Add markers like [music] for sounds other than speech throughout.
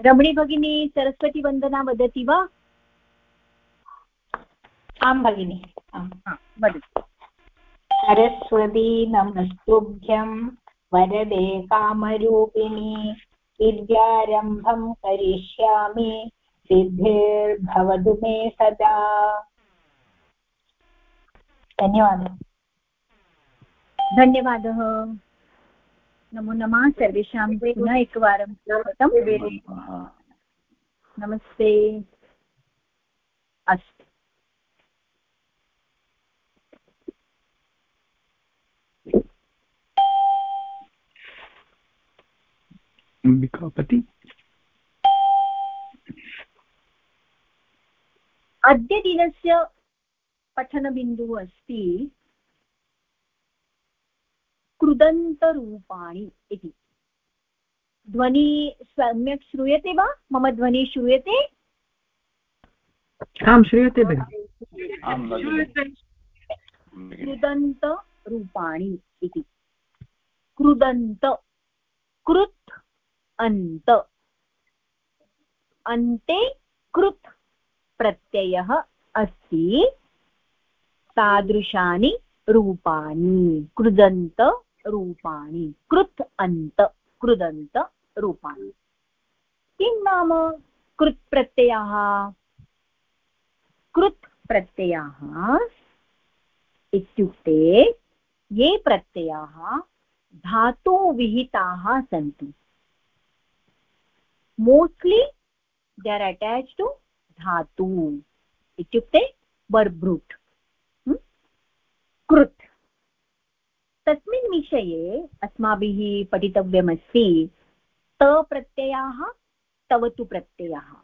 रमणी भगिनी सरस्वतीवन्दना वदति वा? आं भगिनि वदतु। सरस्वती नमस्तुभ्यं वरदे कामरूपिणी विद्यारम्भं करिष्यामि सिद्धिर्भवतु मे सदा। धन्यवादः। धन्यवादः। नमो नमः। सर्वेषां पुनः एकवारं स्वागतं नमस्ते। अस्तु। अम्बिकापति। अद्य दिनस्य पठनबिन्दुः अस्ति। कृदन्तरूपाणि इति। ध्वनि सम्यक् श्रूयते वा? मम ध्वनिः श्रूयते? आं श्रूयते कृदन्तरूपाणि इति। कृदन्त कृत् अन्त। अन्ते कृत् प्रत्ययः अस्ति। तादृशानि रूपाणि। कृदन्त रूपाणि। कृत् अन्त कृदन्त रूपाणि। किं नाम कृत् प्रत्ययाः? कृत् प्रत्ययाः इत्युक्ते ये प्रत्ययाः धातुविहिताः सन्ति। Mostly they are attach to धातु। इत्युक्ते बर्ब्रूट् कृत्। तस्मिन् विषये अस्माभिः पठितव्यमस्ति तप्रत्ययाः तवतु प्रत्ययाः।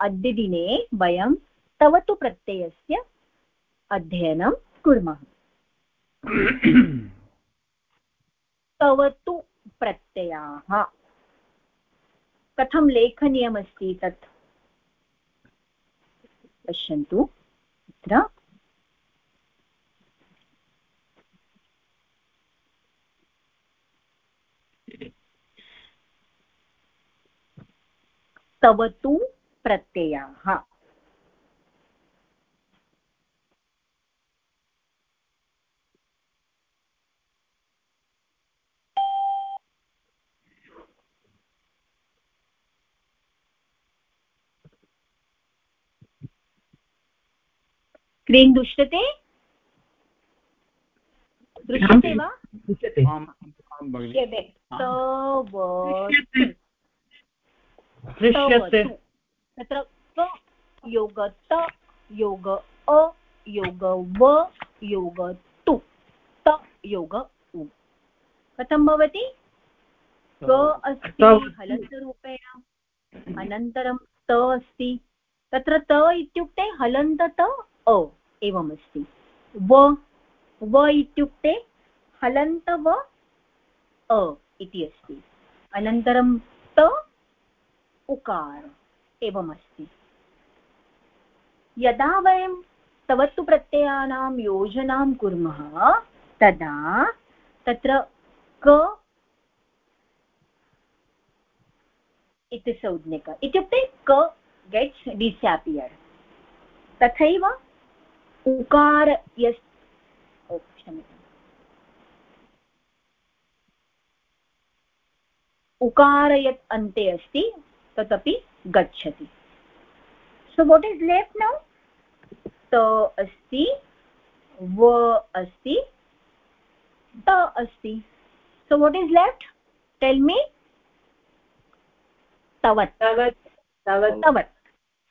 अद्य दिने वयं तवतु प्रत्ययस्य अध्ययनं कुर्मः। [coughs] तवतु प्रत्ययाः। कथं लेखनीयमस्ति तत्? पश्यन्तु अत्र। तव तु प्रत्ययाः। स्क्रीन् दृश्यते? दृश्यते वा? दृश्यते। दृश्यते तत्र क योग त योग अ योग व योग तु त योग उ कथं भवति? क अस्ति हलन्तरूपेण अनन्तरं त अस्ति। तत्र त इत्युक्ते हलन्त त अ एवमस्ति। व व इत्युक्ते हलन्त व अ इति अस्ति। अनन्तरं त उकार एवमस्ति। यदा वयं तवत्तु प्रत्ययानां योजनां कुर्मः, तदा तत्र क इति संज्ञक। इत्युक्ते क गेट्स् डिसापियर् तथैव उकार यस् उकार यत् अन्ते अस्ति। तदपि गच्छति। So what is left now त अस्ति व अस्ति त अस्ति। So what is left tell me तवत्। तवत्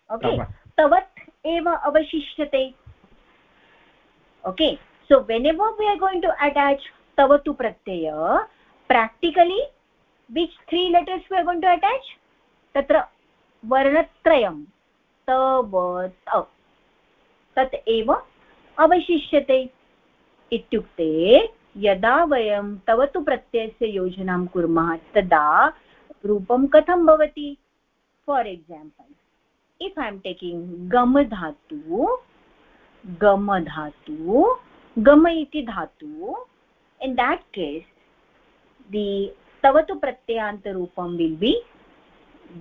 ओके तवत्। एव अवशिष्यते। ओके सो वेन् एव we are going to attach तव तु प्रत्यय practically which three letters we are going to attach तत्र वर्णत्रयं तव तत् एव अवशिष्यते इत्युक्ते यदा वयं तव तु प्रत्ययस्य योजनां कुर्मः तदा रूपं कथं भवति? For example if I am taking गम धातु गम धातु, गम इति धातु इन् देट् केस् दि तव तु प्रत्ययान्तरूपं विल् बि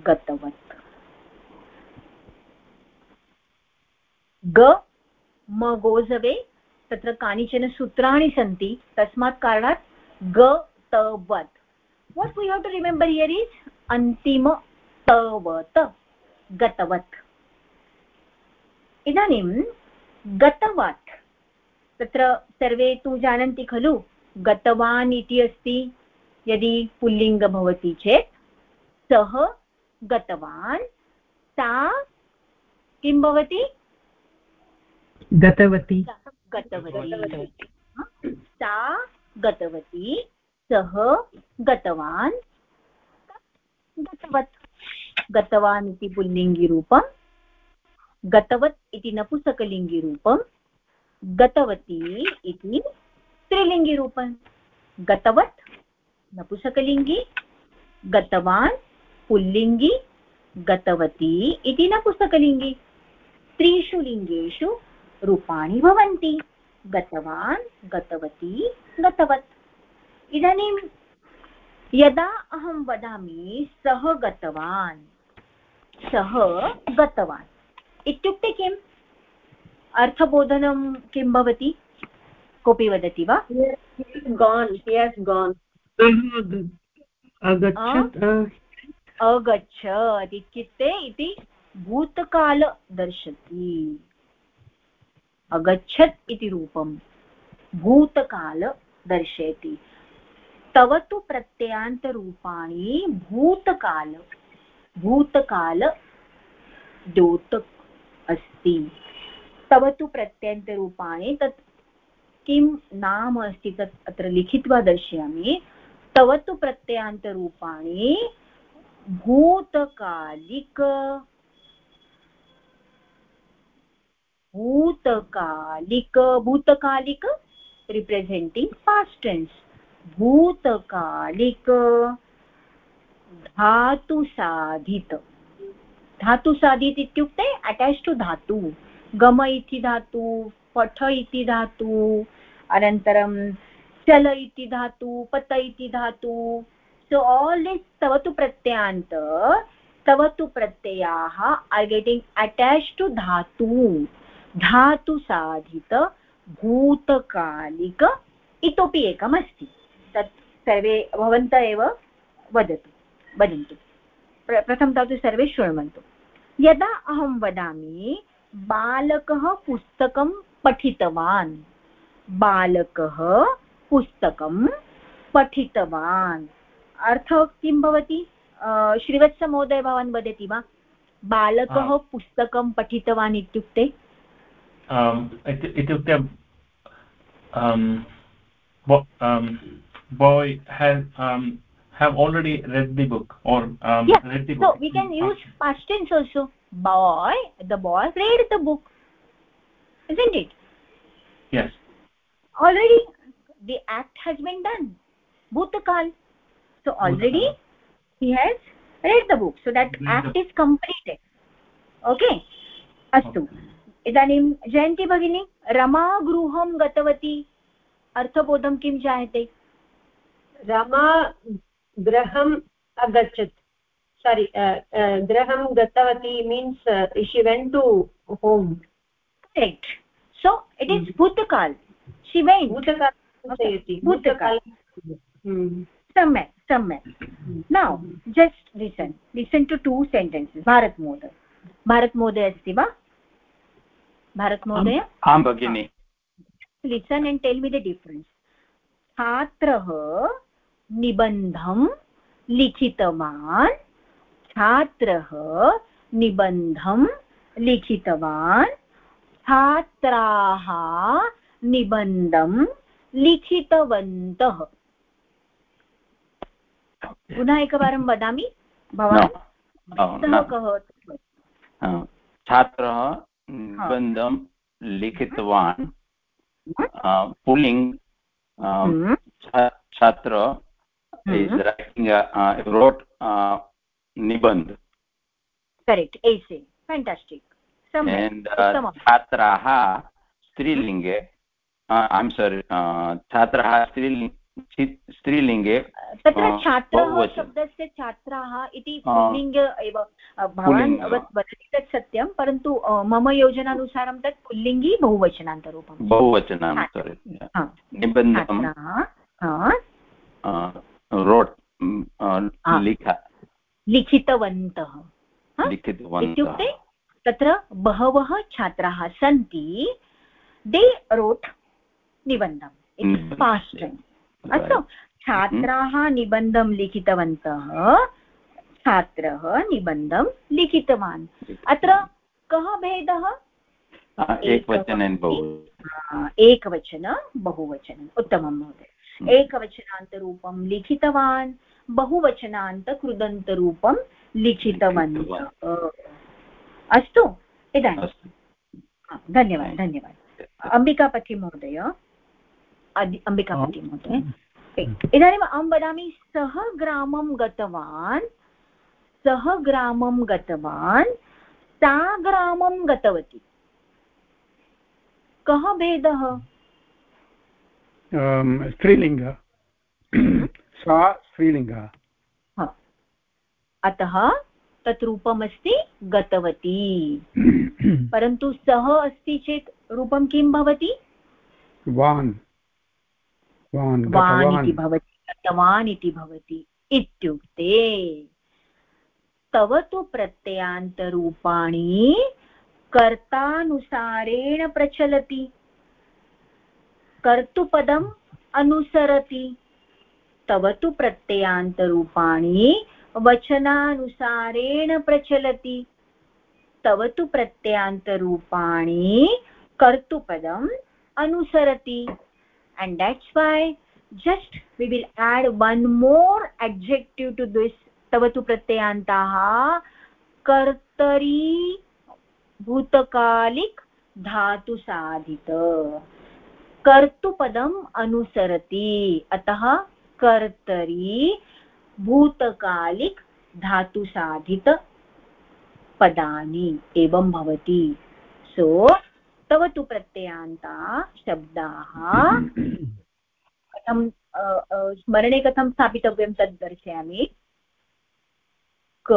गतवत्। ग म गोजवे तत्र कानिचन सूत्राणि सन्ति, तस्मात् कारणात् गतवत्। What we have to remember here is अन्तिम तवत् गतवत्। इदानीं गतवत्। तत्र सर्वे तु जानन्ति खलु, गतवान् इति अस्ति, यदि पुल्लिङ्ग भवति चेत्, सः गतवान्। सा किं भवति? गतवती। गतवती। सा गतवती। सः गतवान्। गतवत्। गतवान् इति पुल्लिङ्गिरूपं गतवत् इति नपुसकलिङ्गिरूपं गतवती इति स्त्रीलिङ्गिरूपं गतवत् नपुसकलिङ्गि। गतवान् पुल्लिङ्गि गतवती इति नपुसकलिङ्गि त्रिषु लिङ्गेषु रूपाणि भवन्ति। गतवान् गतवती गतवत्। इदानीं यदा अहं वदामि सः गतवान् सः गतवान्। इत्युक्ते किम्? अर्थबोधनं किं भवति? कोऽपि वदति वा? गान् गान् अगच्छत् इत्युक्ते इति भूतकाल दर्शति अगच्छत् इति रूपं भूतकाल दर्शयति। तव तु प्रत्ययान्तरूपाणि भूतकाल भूतकाल द्योतक अस्ति। तव तु प्रत्ययन्तरूपाणि तत् किं नाम अस्ति तत् अत्र लिखित्वा दर्शयामि। तव तु प्रत्ययान्तरूपाणि भूतकालिक। भूतकालिक भूतकालिक रिप्रेसेण्टिङ्ग् पास्ट् टेन्स् भूतकालिक धातुसाधित। धातुसाधित इत्युक्ते अटेच् टु धातु। गम इति धातु, पठ इति धातु, अनन्तरं चल इति धातु, पत इति धातु। आल् दिस् तव प्रत्ययान्त तव तु प्रत्ययाः आर् गेटिङ्ग् अटेच् टु धातु धातु साधित भूतकालिक इतोपि एकम् अस्ति तत् सर्वे भवन्तः एव वदतु वदन्तु प्रथमतः तु सर्वे शृण्वन्तु यदा अहं वदामि बालकः पुस्तकं पठितवान् बालकः पुस्तकं पठितवान् अर्थः किं भवति श्रीवत्समहोदय भवान् वदति वा बालकः पुस्तकं पठितवान् इत्युक्ते इत्युक्ते boy has um, have already read the book or um, yeah. read the book so we can use past tense also boy the boy read the book isn't it yes already the act has been done bhutakal so already he has read the book. So that read act is completed. Okay? अस्तु इदानीं जयन्ती भगिनी रमा गृहं गतवती। अर्थबोधं किं जायते? रमा गृहम् अगच्छत्। सारि गृहं गतवती means she went to home correct so it is भूतकाल्. She went भूतकाल भूतकाल. सम्यक्. सम्यक् now just listen listen to to sentences Bharat महोदय भारत महोदय अस्ति वा भारत महोदय आं भगिनि listen and tell me the difference छात्रः निबन्धं लिखितवान् छात्रः निबन्धं लिखितवान् छात्राः निबन्धं लिखितवन्तः पुनः एकवारं वदामि? भवान्? कः छात्रः निबन्धं लिखितवान्। पुल्लिङ्ग् छात्र is hmm. writing a, uh, wrote uh, nibandh correct. Essay. Fantastic. And uh, छात्राः स्त्रीलिङ्गे ऐम् सारि छात्राः स्त्रीलिङ्ग स्त्रीलिङ्गे तत्र छात्रः। शब्दस्य छात्राः इति पुल्लिङ्ग एव भवान् वदति तत् सत्यं परन्तु मम योजनानुसारं तत् पुल्लिङ्गी बहुवचनान्तरूपं आ. लिख। लिखितवन्तः। इत्युक्ते तत्र बहवः छात्राः सन्ति दे रोट् निबन्धम् इति। पास्ट् अस्तु छात्राः निबन्धं लिखितवन्तः। छात्रः निबन्धं लिखितवान्। अत्र कः भेदः? आ, एकवचनेन एकवचन। बहुवचनम्। उत्तमं महोदय। हम्म। एकवचनान्तरूपं लिखितवान् बहुवचनान्तकृदन्तरूपं लिखितवन्तः। अस्तु हा, धन्यवादः धन्यवादः। अम्बिकापति महोदय। अम्बिकापति महोदय। इदानीम् अहं वदामि सः ग्रामं गतवान् सः ग्रामं गतवान् सा ग्रामं गतवती। कः भेदः? स्त्रीलिङ्ग। [coughs] सा स्त्रीलिङ्ग। अतः तत् रूपमस्ति गतवती। [coughs] परन्तु सः अस्ति चेत् रूपं किं भवति? वान्। वान् इति भवति गतवान् इति भवति इत्युक्ते तव तु प्रत्ययान्तरूपाणि कर्तानुसारेण प्रचलति। कर्तुपदम् अनुसरति। तव तु प्रत्ययान्तरूपाणि वचनानुसारेण प्रचलति। तव तु प्रत्ययान्तरूपाणि कर्तुपदम् अनुसरति। And that's why just we will add one more adjective to this tavatu pratyantah कर्तरी भूतकालिक धातु साधित कर्तुपदम् अनुसरति अतः कर्तरी भूतकालिक धातु साधित पदानि एवं भवति सो तव तु प्रत्ययान्ता शब्दाः। कथं स्मरणे कथं स्थापितव्यं तद् दर्शयामि। क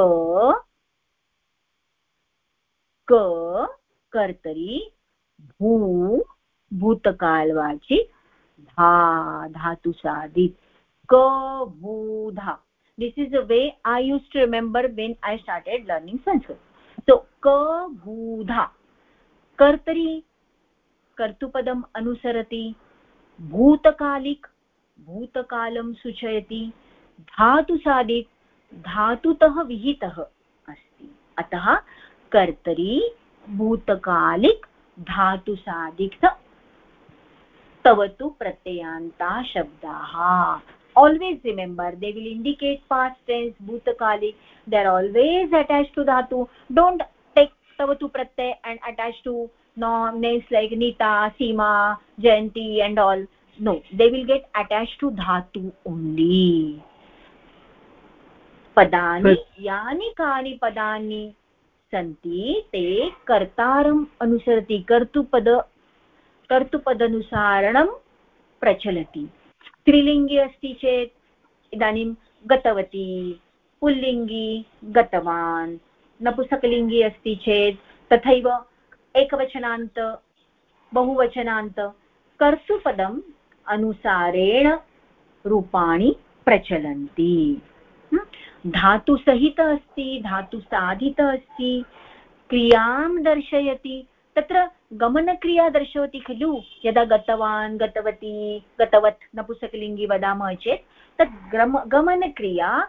क, कर्तरी, भू, भूतकालवाचि, धा धातुसादि क भूधा this is a way I used to remember when I started learning Sanskrit so क भूधा कर्तरि कर्तुपदम् अनुसरति भूतकालिक भूतकालं सूचयति धातुसादित् धातुतः विहितः अस्ति अतः कर्तरि भूतकालिक धातुसादित तव तु प्रत्ययान्ता शब्दाः always remember they will indicate past tense bhutakali they are always attached to dhatu don't take tavatu pratyay and attach to no names like nita seema jayanti and all no they will get attached to dhatu only पदानि यानि कानि पदानि सन्ति ते कर्तारम् अनुसरति कर्तुपद कर्तुपदनुसारणं प्रचलति स्त्रीलिङ्गे अस्ति चेत् इदानीं गतवती पुल्लिङ्गी गतवान् नपुसकलिङ्गी अस्ति चेत् तथैव एकवचनान्त, बहुवचनान्त कर्तुपदम् अनुसारेण रूपाणि प्रचलन्ति? धातुसहित अस्ति, धातुसाधित अस्ति, क्रियाँ दर्शयति। तत्र गमनक्रिया दर्शयति खलु? यदा गतवान्, गतवती, गतवत् नपुसकलिङ्गी वदामः चेत्, तत् गमनक्रिया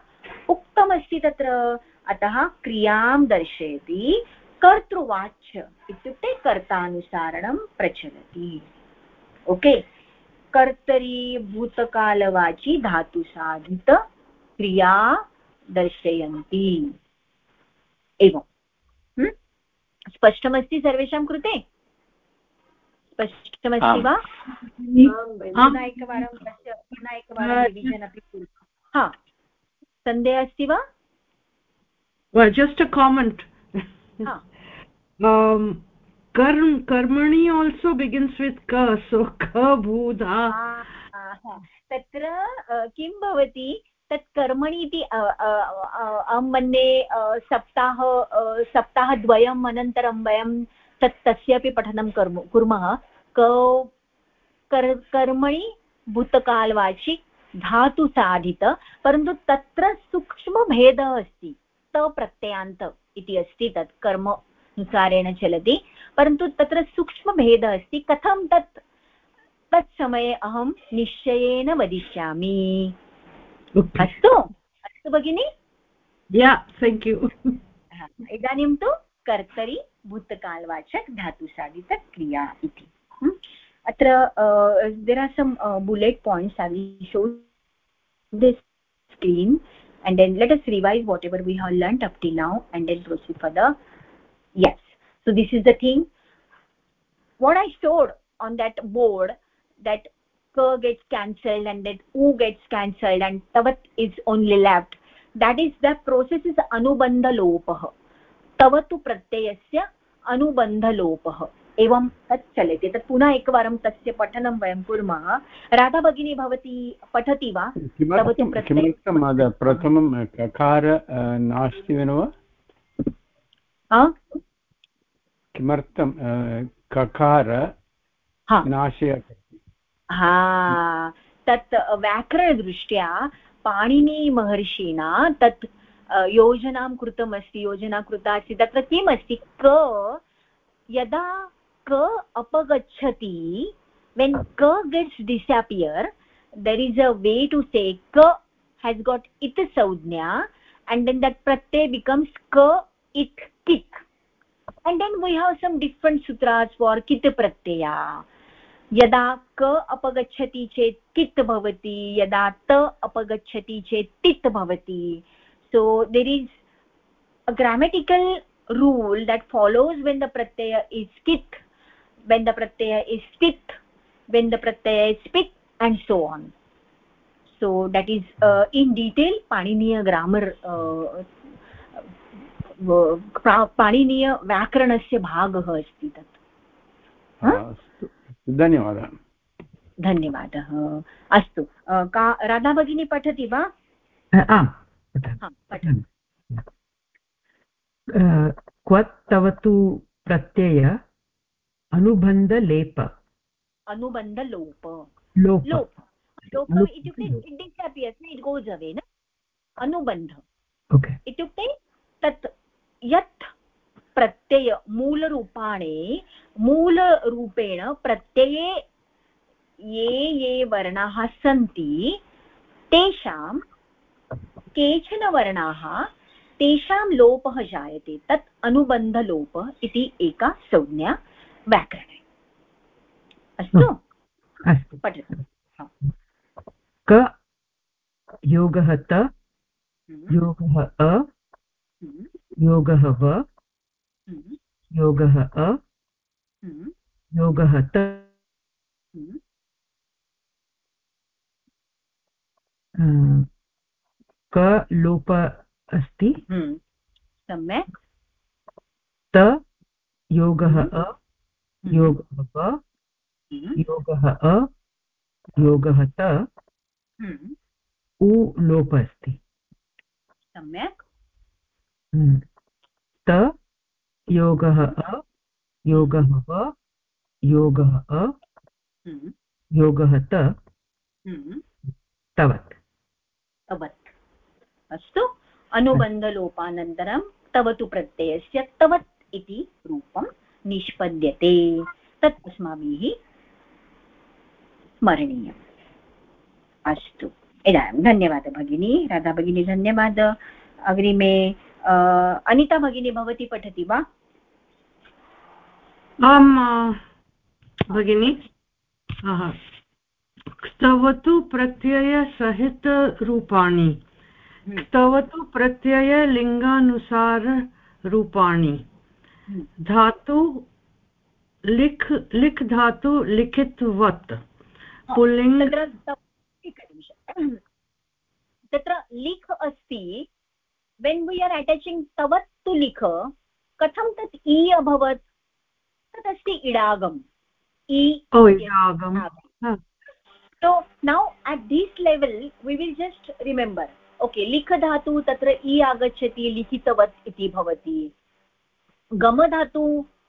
उक्तमस्ति तत्र। अतः क्रियाँ दर्शयति कर्तृवाच्य इत्युक्ते कर्तानुसारणं प्रचलति। ओके? कर्तरी भूतकालवाची धातुसाधित क्रिया दर्शयन्ति। एवं। हं? स्पष्टमस्ति सर्वेषां कृते? स्पष्टमस्ति। वा? पुनः एकवारं पुनः एकवारं रिविजन् अपि कुर्मः। हा। सन्देहः अस्ति वा? Well just a comment. हा [laughs] um karm karmani also begins with ka so [laughs] ka budha Ah, तत्र अ, किं भवति? तत् कर्मणि इति अहं मन्ये सप्ताह सप्ताहद्वयम् अनन्तरं वयं तत् तस्यापि पठनं कर्म कुर्मः। क कर्मणि भूतकालवाचि धातु साधित परन्तु तत्र सूक्ष्मभेदः अस्ति। तप्रत्ययान्त इति अस्ति तत् कर्मनुसारेण चलति परन्तु तत्र सूक्ष्मभेदः अस्ति कथं तत् तत्समये अहं निश्चयेन वदिष्यामि। अस्तु अस्तु भगिनि। या थेङ्क् यू इदानीं तु कर्तरि भूतकालवाचक धातुसाधितक्रिया इति? अत्र there are some bullet points I will show this screen. and then let us revise whatever we have learnt up till now and then proceed further yes. So this is the thing. What i showed on that board that k gets cancelled and that u gets cancelled and tavat is only left that is the process is anubandhalopah tavatu pratyayasya anubandhalopah एवं तत् चलति। तत् पुनः एकवारं तस्य पठनं वयं कुर्मः। राधा भगिनी भवती पठति वा? किमर्थं प्रथमं ककार नास्ति वा किमर्थं ककार नाशय हा। तत् व्याकरणदृष्ट्या पाणिनीमहर्षिणा तत् योजनां कृतमस्ति योजना कृता अस्ति तत्र किम् अस्ति क यदा क अपगच्छति when ka gets disappear there is a way to say ka has got it saudnya and then that pratyay becomes ka it kit and then we have some different sutras for kit pratyaya यदा क अपगच्छति चेत् कित् भवति यदा त अपगच्छति चेत् तित् भवति so there is a grammatical rule that follows when the pratyaya is kit when the pratyaya is stit when the pratyaya is spit and so on so that is uh, in detail paniniya grammar uh, पाणिनीय व्याकरणस्य भागः अस्ति तत् अस्तु धन्यवादः धन्यवादः अस्तु अ, का राधा भगिनी पठति वा हा, क्वत् तव तु प्रत्यय अनुबन्धलेप अनुबन्धलोप लोप। लोप। लोप लोप। इत्युक्ते it disappears it goes away न। अनुबन्ध इत्युक्ते तत् यत् प्रत्यय मूलरूपाणे मूलरूपेण प्रत्यये ये ये वर्णाः सन्ति तेषां केचन वर्णाः तेषां लोपः जायते। तत् अनुबन्धलोपः इति एका संज्ञा। व्याकरणे अस्तु? अस्तु। पठतु। क योगः त हम्म, योगः अ हम्म, योगः व हम्म, योगः अ योगः त। क लोप अस्ति। सम्यक्। त योगः अ योगः व हम्म, योगः अ योगः त हम्म, उ लोप अस्ति सम्यक्। हम्म। त योगः अ योगः व योगः अ हम्म, योगः त हम्म, तवत्। तवत्। अस्तु। अनुबन्धलोपानन्तरं तवतु प्रत्ययस्य तवत् इति रूपं निष्पद्यते। तत् अस्माभिः स्मरणीयम्। अस्तु। इदानीं धन्यवादः भगिनी। राधा भगिनी धन्यवादः। अग्रिमे अनिता भगिनी भवती पठति वा? आम् आ, भगिनि। आहा। स्तवतु प्रत्ययसहितरूपाणि हम्म, स्तवतु प्रत्ययलिङ्गानुसाररूपाणि हम्म, धातु लिख् लिख् धातु लिखितवत्। पुल्लिङ्ग् तत्र [coughs] लिख् अस्ति वेन् वी आर् अटेचिङ्ग् तवत् तु लिख कथं तत् इ अभवत्? तत् अस्ति इडागम्। इ ओ यागम् आगम्। so now at this level we will just remember okay likh dhatu tatra i agachati लिखितवत् इति भवति। गम धातु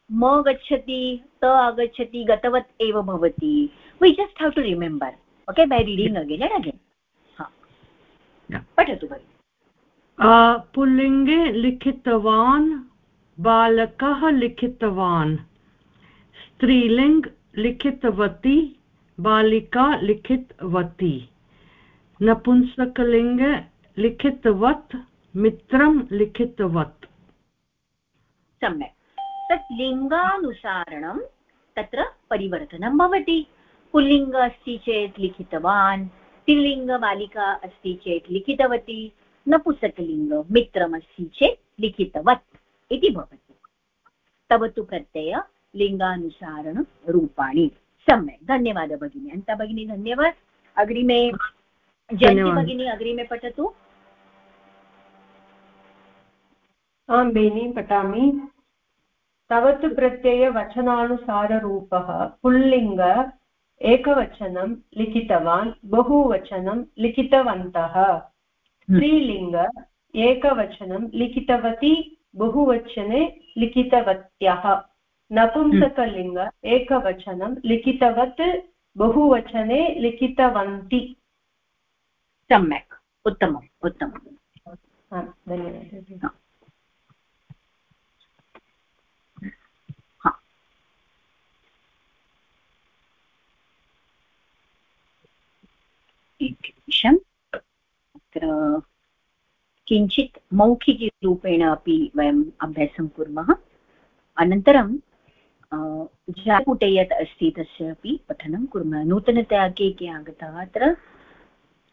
म गच्छति त आगच्छति गतवत् एव भवति। Just have to remember. Okay by reading again and again. ha पठतु भगिनि। पुल्लिङ्गे लिखितवान् बालकः लिखितवान् स्त्रीलिङ्ग् लिखितवती बालिका लिखितवती नपुंसकलिङ्ग लिखितवत् मित्रं लिखितवत्। सम्यक्। तत् लिङ्गानुसारणं तत्र परिवर्तनं भवति। पुल्लिङ्ग अस्ति चेत् लिखितवान् स्त्रीलिङ्गबालिका अस्ति चेत् लिखितवती नपुंसकलिङ्ग मित्रमस्ति चेत् लिखितवत् इति भवति। तव तु प्रत्यय लिङ्गानुसारणं रूपाणि। सम्यक्। धन्यवादः भगिनी। अन्ता भगिनी धन्यवाद। अग्रिमे जयन्ति भगिनी अग्रिमे पठतु। आं बेनि पठामि। तव तु प्रत्ययवचनानुसाररूपः पुल्लिङ्ग एकवचनं लिखितवान् बहुवचनं लिखितवन्तः। स्त्रीलिङ्ग एकवचनं लिखितवती बहुवचने लिखितवत्यः। नपुंसकलिङ्ग एकवचनं लिखितवत् बहुवचने लिखितवन्ति। सम्यक्। उत्तमम् उत्तमम्। धन्यवादः एकनिमिषम् अत्र किञ्चित् मौखिकरूपेण अपि वयम् अभ्यासं कुर्मः। अनन्तरं जापुटे यत् अस्ति, तस्य अपि पठनं कुर्मः। नूतनतया के के आगतः अत्र?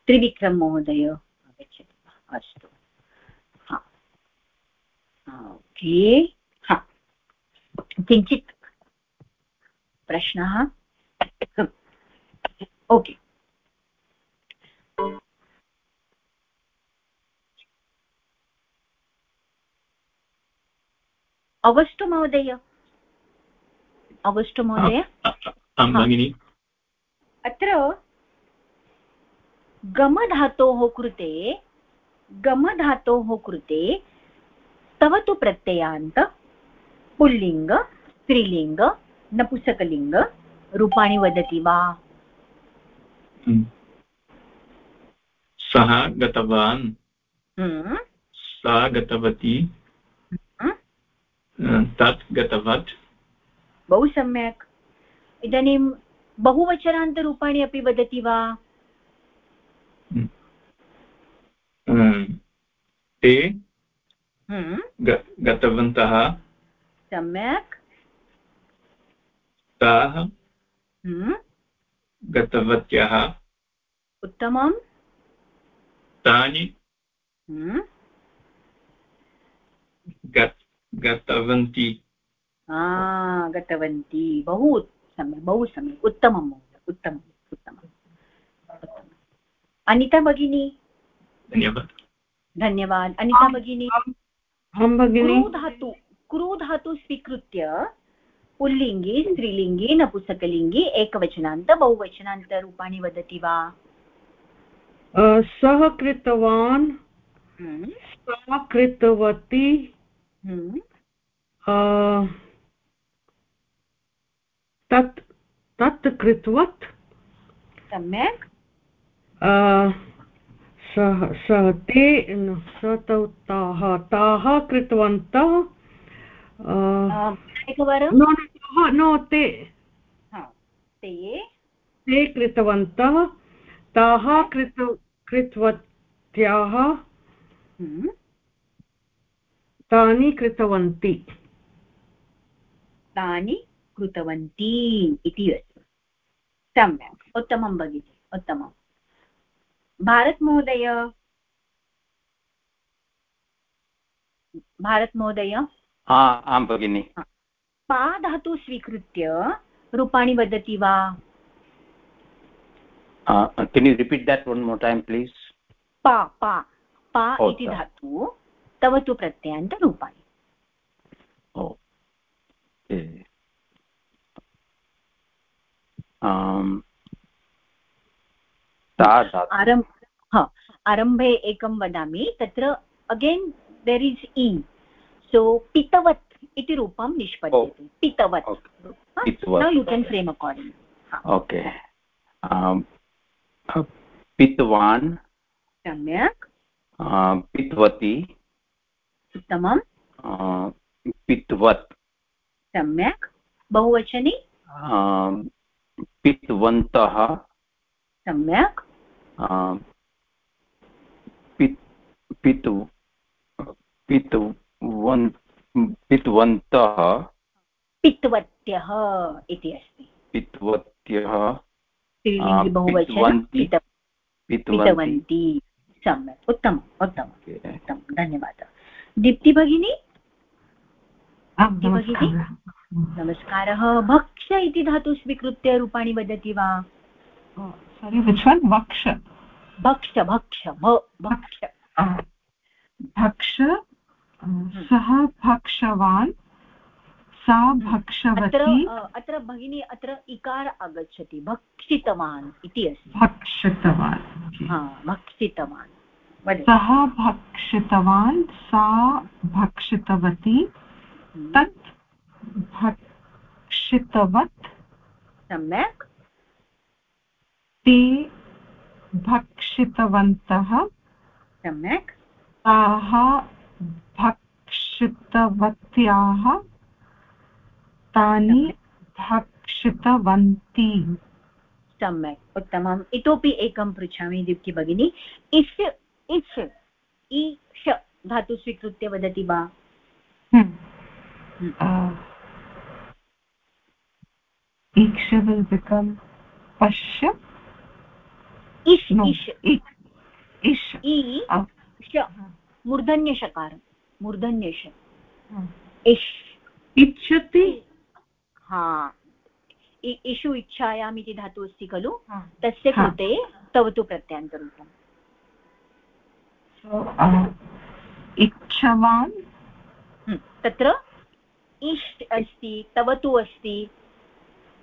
त्रिविक्रम महोदय आगच्छति। अस्तु। हा। ओके। हा। किञ्चित् प्रश्नः? ओके। अवस्तु महोदय अवस्तु महोदय भगिनि अत्र गमधातोः कृते गमधातोः कृते तव तु प्रत्ययान्त पुल्लिङ्ग स्त्रीलिङ्ग नपुसकलिङ्ग रूपाणि वदति वा हम्म। सः गतवान् हम्म। सा गतवती। तत् गतवत्। बहु सम्यक्। इदानीं बहुवचनान्तरूपाणि अपि वदति वा? ते हम्म। गतवन्तः। सम्यक्। ताः हम्म। गतवत्यः। उत्तमम्। तानि हम्म। गतवन्ति। गतवन्ती। बहु सम्यक् बहु सम्यक् उत्तमं महोदय उत्तमम् उत्तमम्। अनिता भगिनी? धन्यवादः। धन्यवाद। अनिता भगिनी? अहं भगिनि। क्रू धातु क्रू धातु स्वीकृत्य पुल्लिङ्गे स्त्रीलिङ्गे नपुंसकलिङ्गे एकवचनान्त बहुवचनान्तरूपाणि वदति वा? सः कृतवान् हम्म, सा कृतवती तत् तत् कृतवत् सम्यक् सः सः ते स तौ ताः कृतवन्तः एकवारं नो ते ते ते कृतवन्तः ताः कृत कृतवत्याः तानि कृतवन्ति। तानि कृतवन्ती इति अस्ति। सम्यक्। उत्तमं भगिनि उत्तमं भारतमहोदय। भारतमहोदय। आं भगिनि। पा धातु स्वीकृत्य रूपाणि वदति वा? Can you repeat that one more time please पा पा। पा इति। धातु। तव तु प्रत्ययान्तरूपाणि ओ हा आरम्भे एकं वदामि तत्र अगेन् देर् इस् इ सो पितवत् इति रूपं निष्पद्यते। पितवत्। पितवत्। Now you can frame according okay. पितवान्। सम्यक्। पितवती। उत्तमं पितवत्। सम्यक्। बहुवचने? पितवन्तः। सम्यक्। पित् पितु पितवन् पित्वत्यः इति अस्ति। पितवत्यः। पितवन्ति। पितवन्ति। पितवन्ती। सम्यक्। उत्तमम्। उत्तमम्। उत्तमं धन्यवादः। दीप्ति भगिनी? नमस्कारः। भक्ष इति धातु स्वीकृत्य रूपाणि वदति वा? सारी विच् वन् वक्ष भक्ष। भक्ष भक्ष भक्ष। सः भक्षवान् सा अत्र भक्षवती। अत्र भगिनी अत्र इकार आगच्छति। भक्षितवान् इति अस्ति। भक्षितवान् हा भक्षितवान्। सः भक्षितवान् सा भक्षितवती तत् भक्षितवत् सम्यक्। ते भक्षितवन्तः। सम्यक्। ताः भक्षितवत्याः तानि भक्षितवन्ति। सम्यक्। उत्तमम्। इतोपि एकं पृच्छामि दीप्ति भगिनी। इष् इष् ईश धातु स्वीकृत्य वदति वा Iksha will become Pashya. इष् No. इष् Ik. Ish. इ Ah. श मूर्धन्यषकार Hmm. इष् इच्छति हा इषु इच्छायाम् इति धातुः अस्ति खलु. तस्य. कृते तव तु uh, इच्छवान्। तत्र इष् अस्ति तव तु अस्ति।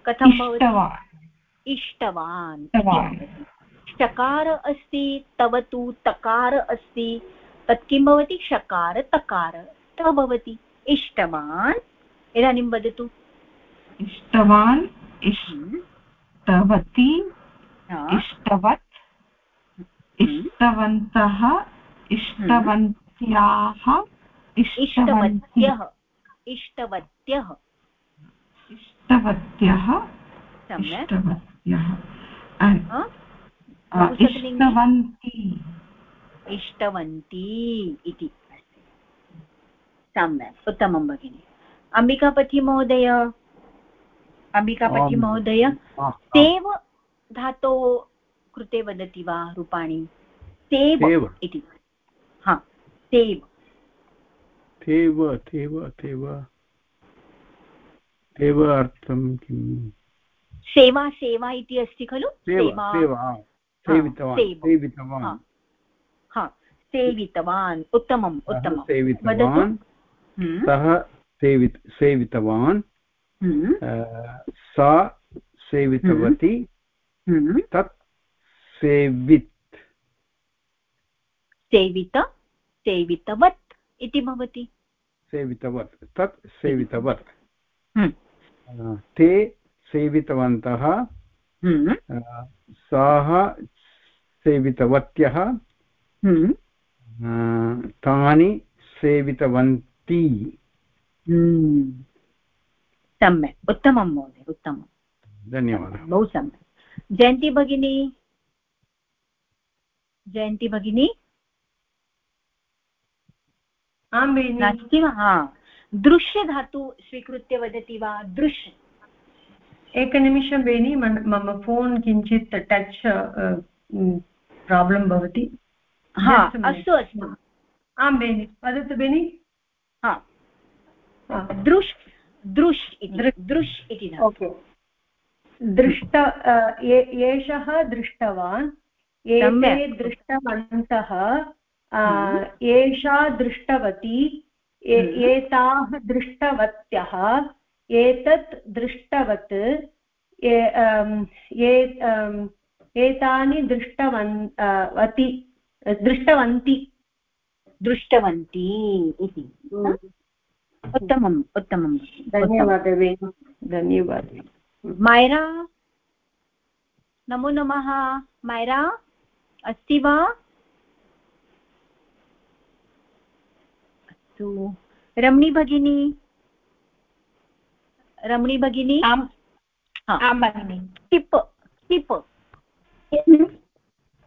कथं भवति? इष्टवान्। षकार अस्ति तव तु तकार अस्ति। तत् किं भवति? षकार तकार। त भवति। इष्टवान्। इदानीं वदतु। इष्टवान् इष्टवती। इष्टवत् इष्टवन्तः इष्टवन्त्याः इष्टवन्ति इष्टवत्यः। इष्टवत्यः इष्टवत्यः? इष्टवन्ती। इष्टवन्ती इति। सम्यक्। उत्तमं भगिनि। अम्बिकापति महोदय। अम्बिकापति महोदय आ, आ, तेव धातोः कृते वदति वा रूपाणि? तेव तेव। इति। तेव तेव तेव तेव तेव अर्थं किम् सेवा सेवा इति अस्ति खलु सेव सेवा सेवितवान् सेव। सेवितवान् सेवितवान् उत्तमम् उत्तमं सः सेवितवान् सा सेवितवती। तत् सेवित् सेवित सेवितवत् इति भवति। सेवितवत्। तत् सेवितवत्। हम्म, ते सेवितवन्तः हम्म, साः सेवितवत्यः हम्म, तानि सेवितवन्ती। सम्यक्। उत्तमं महोदय उत्तमं धन्यवादः। बहु सम्यक्। जयन्ती भगिनी। जयन्ती भगिनी। आं भगिनि नास्ति वा? हा। दृश्यधातु स्वीकृत्य वदति वा? दृश् एकनिमिषं बेनि मम फोन् किञ्चित् टच् प्राब्लं भवति। हा. अस्तु अस्तु। आं बेनि वदतु बेनि हा। दृश् दृश् दृश्। इति ओके। दृष्ट एषः दृष्टवान्। एते दृष्टवन्तः। एषा दृष्टवती हम्म। एताः दृष्टवत्यः एतत् दृष्टवत् एतानि दृष्टवन् वति दृष्टवन्ति। दृष्टवन्ती इति उत्तमम् उत्तमं धन्यवादः धन्यवादः। मायरा नमो नमः। मायरा अस्ति वा? अस्तु। रमणी भगिनी। रमणी भगिनी? आम्। आं भगिनि। टिप् टिप्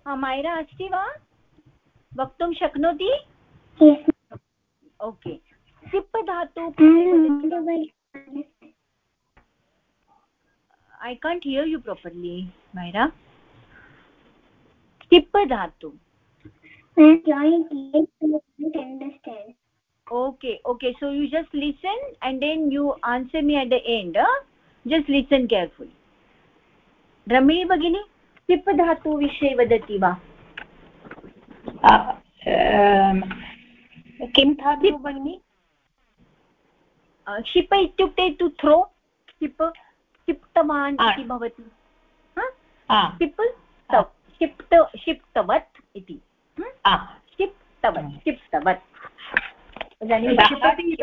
मायरा अस्ति वा? वक्तुं शक्नोति? ओके। सिप् धातु। I can't hear you properly मैरा सिप् धातु। Okay okay so you just listen and then you answer me at the end huh? just listen carefully. रमणी भगिनी सिप् धातु विषये वदति वा किं धातु भगिनि क्षिप इत्युक्ते तु थ्रो क्षिप् क्षिप्तवान् इति भवति क्षिप् क्षिप्त क्षिप्तवत् इति क्षिप्तवत् क्षिप्तवत् क्षिपति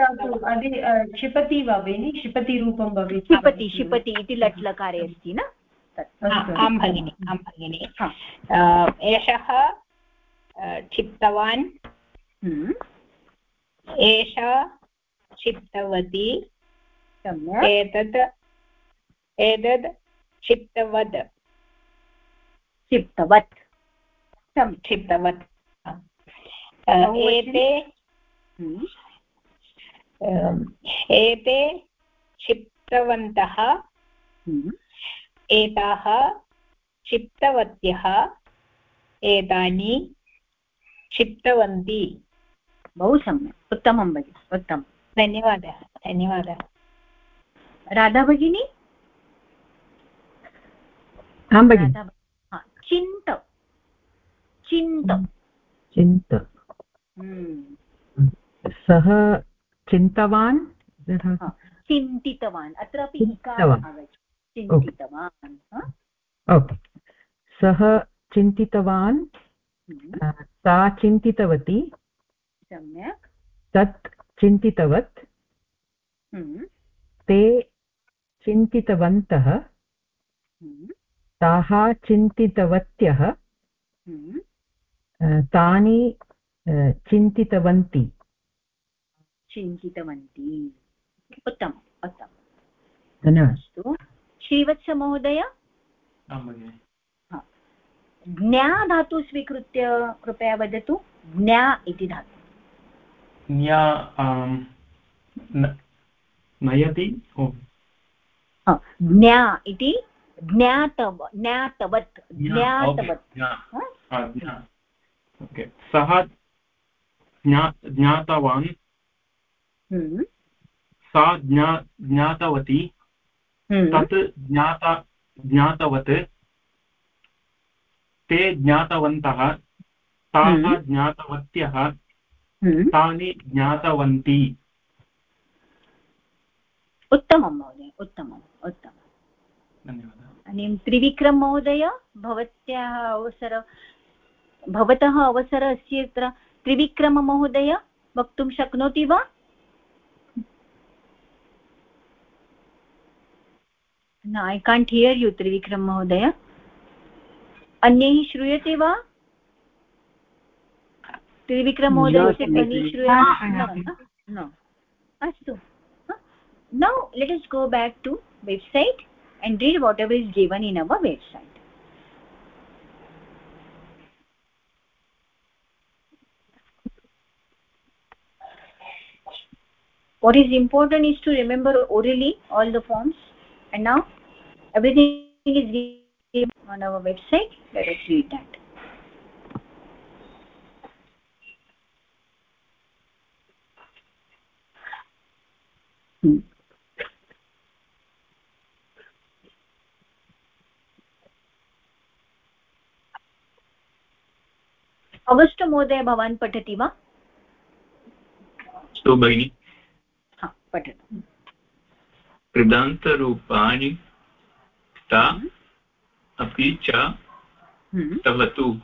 क्षिपति वा भगिनि क्षिपति रूपं भवेत् क्षिपति क्षिपति इति लट् लकारे अस्ति न आं भगिनि आं भगिनि एषः क्षिप्तवान् एषा क्षिप्तवती एतत् एतद् क्षिप्तवद् क्षिप्तवत् क्षिप्तवत् एते एते क्षिप्तवन्तः। एताः क्षिप्तवत्यः। एतानि क्षिप्तवन्ती। बहु सम्यक्। उत्तमं भगिनि उत्तमं धन्यवादः धन्यवादः। राधा भगिनी? आं भगिनि। चिन्त। चिन्त। चिन्त। सः चिन्तवान् चिन्तितवान्। अत्रापि चिन्तितवान्। ओके। सः चिन्तितवान् सा चिन्तितवती सम्यक्। तत् चिन्तितवत् ते चिन्तितवन्तः ताः चिन्तितवत्यः तानि चिन्तितवन्ति। चिन्तितवन्ति। उत्तमम् उत्तमं धन्यवादः। अस्तु। श्रीवत्समहोदय ज्ञा धातु स्वीकृत्य कृपया वदतु। ज्ञा इति धातु। ज्ञा नयति ज्ञा इति ज्ञातव ज्ञातवत् ज्ञातवत्। सः ज्ञातवान्। सा ज्ञा ज्ञातवती तत् ज्ञाता ज्ञातवत् ते ज्ञातवन्तः ताः ज्ञातवत्यः तानि ज्ञातवन्ति। उत्तमं महोदय उत्तमम् उत्तमम्। धन्यवादः। इदानीं त्रिविक्रम महोदय भवत्याः अवसर भवतः अवसरः अस्ति अत्र त्रिविक्रममहोदय वक्तुं शक्नोति वा? न I can't hear you Trivikram महोदय अन्यैः श्रूयते वा त्रिविक्रममहोदयस्य ध्वनिः श्रूयते अस्तु now let us go back to website and read whatever is given in our website what is important is to remember orally all the forms and now everything is given on our website let us read that hmm. Agast महोदय भवान् पठति वा अस्तु भगिनि पठतु कृदान्तरूपाणि ता अपि च हम्म, तवतु।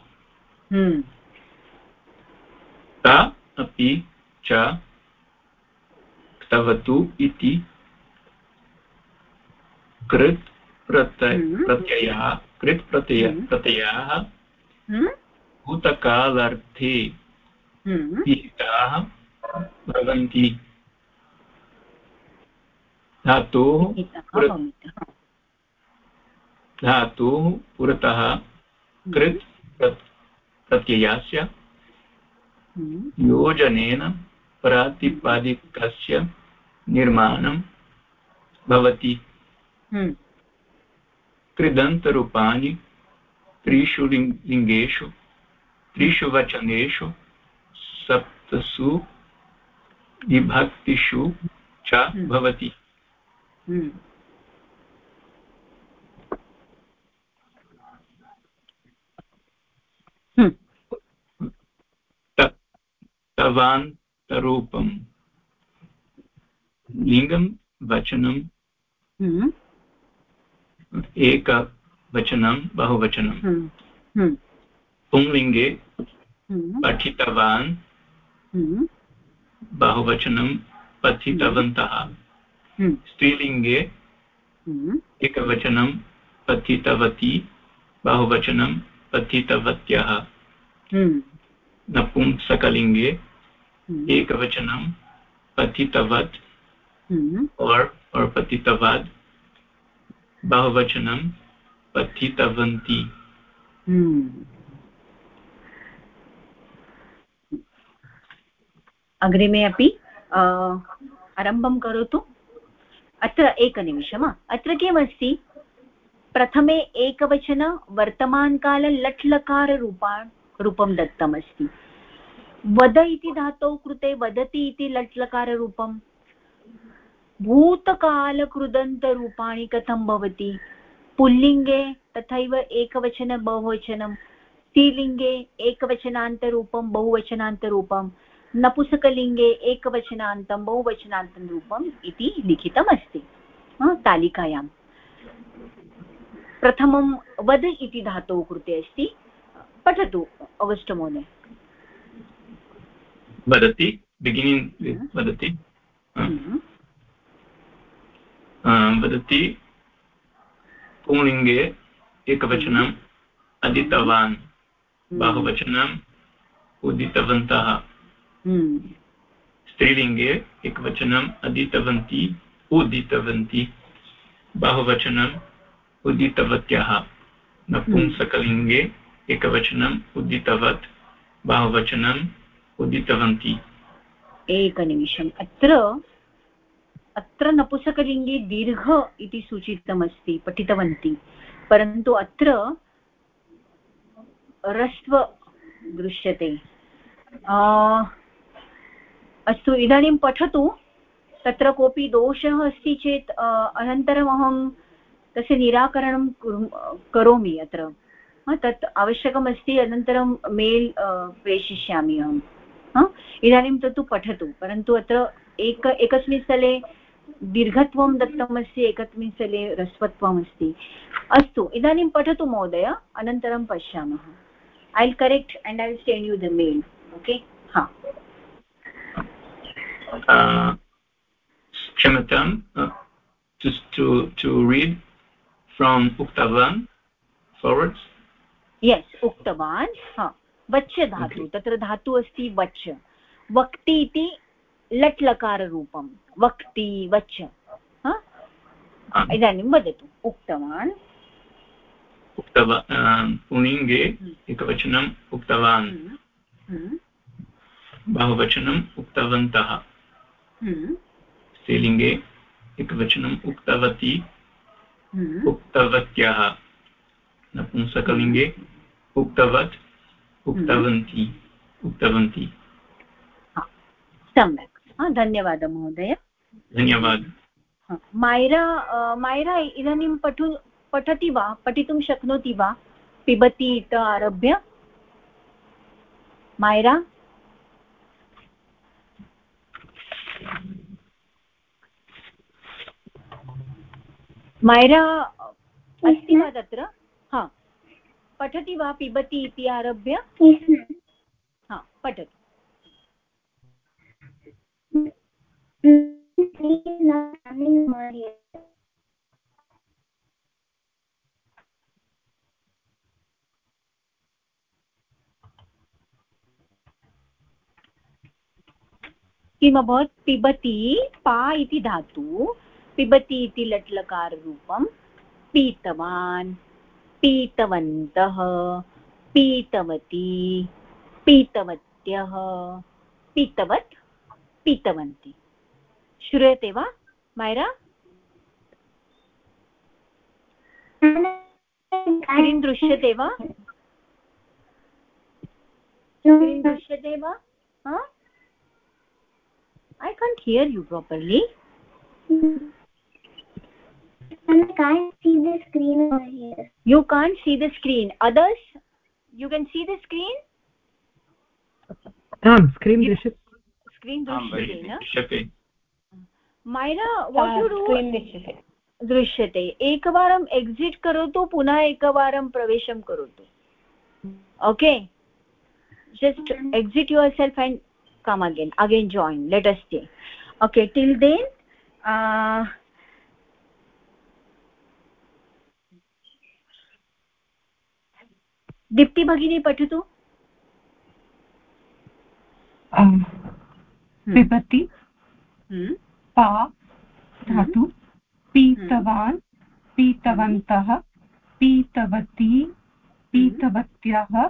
हम्म, ता अपि च तवतु इति। कृत् प्रत्यय हम्म। प्रत्ययः कृत् प्रत्यय हम्म। प्रत्ययाः हम्म, भूतकालार्थे हम्म, विहिताः भवन्ति। धातोः। धातोः पुरतः कृत् प्रत्- प्रत्ययस्य हम्म, योजनेन प्रातिपादिकस्य निर्माणं भवति। हम्म, कृदन्तरूपाणि त्रिषु लिङ्गेषु त्रिषु वचनेषु सप्तसु विभक्तिषु च हम्म। भवति। तवान्तरूपम् लिङ्गं वचनं हम्म, एकवचनं बहुवचनं। हम्म, हम्म, पुंलिङ्गे हम्म, पठितवान्। बहुवचनं पठितवन्तः। स्त्रीलिङ्गे एकवचनं पठितवती बहुवचनं पठितवत्यः। नपुंसकलिङ्गे एकवचनं पठितवत् हम्म, और और पठितवाद बहुवचनं पठितवन्ति हम्म। अग्रिमे अपि आरम्भं करोतु। अत्र एकनिमिषम्। अत्र किमस्ति? प्रथमे एकवचन वर्तमानकाल रूपं दत्तमस्ति। वद इति धातोः कृते, वदति इति लट् लकाररूपं भूतकालकृदन्तरूपाणि कथं भवति? पुल्लिङ्गे तथैव एकवचन, बहुवचनं। स्त्रीलिङ्गे एकवचनान्तरूपं, बहुवचनान्तरूपं। नपुंसकलिङ्गे एकवचनान्तं बहुवचनान्तं रूपम् इति लिखितमस्ति। तालिकायां। प्रथमं वद इति धातोः कृते अस्ति। पठतु अगस्ट् महोदय वदति बिगिनिङ्ग् वदति। हा, हम्म, हा, वदति पुंलिङ्गे एकवचनम् अदितवान्। बहुवचनम् उदितवन्तः। स्त्रीलिङ्गे एकवचनम् अदितवन्ति उदितवन्ति। बहुवचनम् उदितवत्यः। नपुंसकलिङ्गे एकवचनम् उदितवत्। बहुवचनम् उदितवन्ति। एकनिमिषम्। अत्र अत्र नपुंसकलिङ्गे दीर्घ इति सूचितमस्ति पठितवन्ति। परन्तु अत्र ह्रस्व दृश्यते। अस्तु इदानीं पठतु। तत्र कोऽपि दोषः अस्ति चेत् अ, अनन्तरम् अहं तस्य निराकरणं कुर्- करोमि अत्र। तत् आवश्यकमस्ति अनन्तरं मेल् प्रेषयिष्यामि अहं हा? इदानीं तत्तु पठतु परन्तु अत्र एक एकस्मिन् स्थले दीर्घत्वं दत्तमस्ति एकस्मिन् स्थले ह्रस्वत्वमस्ति। अस्तु इदानीं पठतु महोदय अनन्तरं पश्यामः। I will correct and I will send you the mail okay हा। Uh, क्षम्यताम् uh, to to read from uktavan forwards. Yes उक्तवान् हा वच् धातु तत्र धातु अस्ति वच् वक्ति इति लट् लकाररूपं वक्ति वच् इदानीं वदतु। उक्तवान्? उक्तवान् पुलिङ्गे एकवचनम् उक्तवान्। हम्म, हम्म, बहुवचनम् उक्तवन्तः। हम्म, स्त्रीलिङ्गे एकवचनम् उक्तवती। हम्म, उक्तवत्यः। नपुंसकलिङ्गे उक्तवत्। उक्तवन्ति। उक्तवन्ति। सम्यक्। धन्यवादः महोदय। धन्यवादः। हा, मायरा मायरा इदानीं पठु पठति वा? पठितुं शक्नोति वा? पिबति इति आरभ्य? मायरा? मायरा अस्ति वा तत्र? हा पठति वा पिबति इति आरभ्य? हा, पठतु। किम् अभवत् पिबति, पा इति धातु, पिबति इति लट्लकाररूपं पीतवान्। पीतवन्तः, पीतवती, पीतवत्यः, पीतवत्, पीतवन्ति। श्रूयते वा मैरा स्क्रीन् दृश्यते वा? दृश्यते वा? I can't hear you properly. And I can't see the screen over here. You can't see the screen. Others, you can see the screen? आम् स्क्रीन् दृश्यते Screen दृश्यते न दृश्यते मैरा what you do स्क्रीन् दृश्यते दृश्यते एकवारम् एक्सिट् करोतु पुनः एकवारं प्रवेशं करोतु okay just exit yourself and come again again join let us stay okay till then uh, Deepti भगिनी पठतु। अम्, पिबति हम्म, पा धातु पीतवान् पीतवन्तः पीतवती पीतवत्यः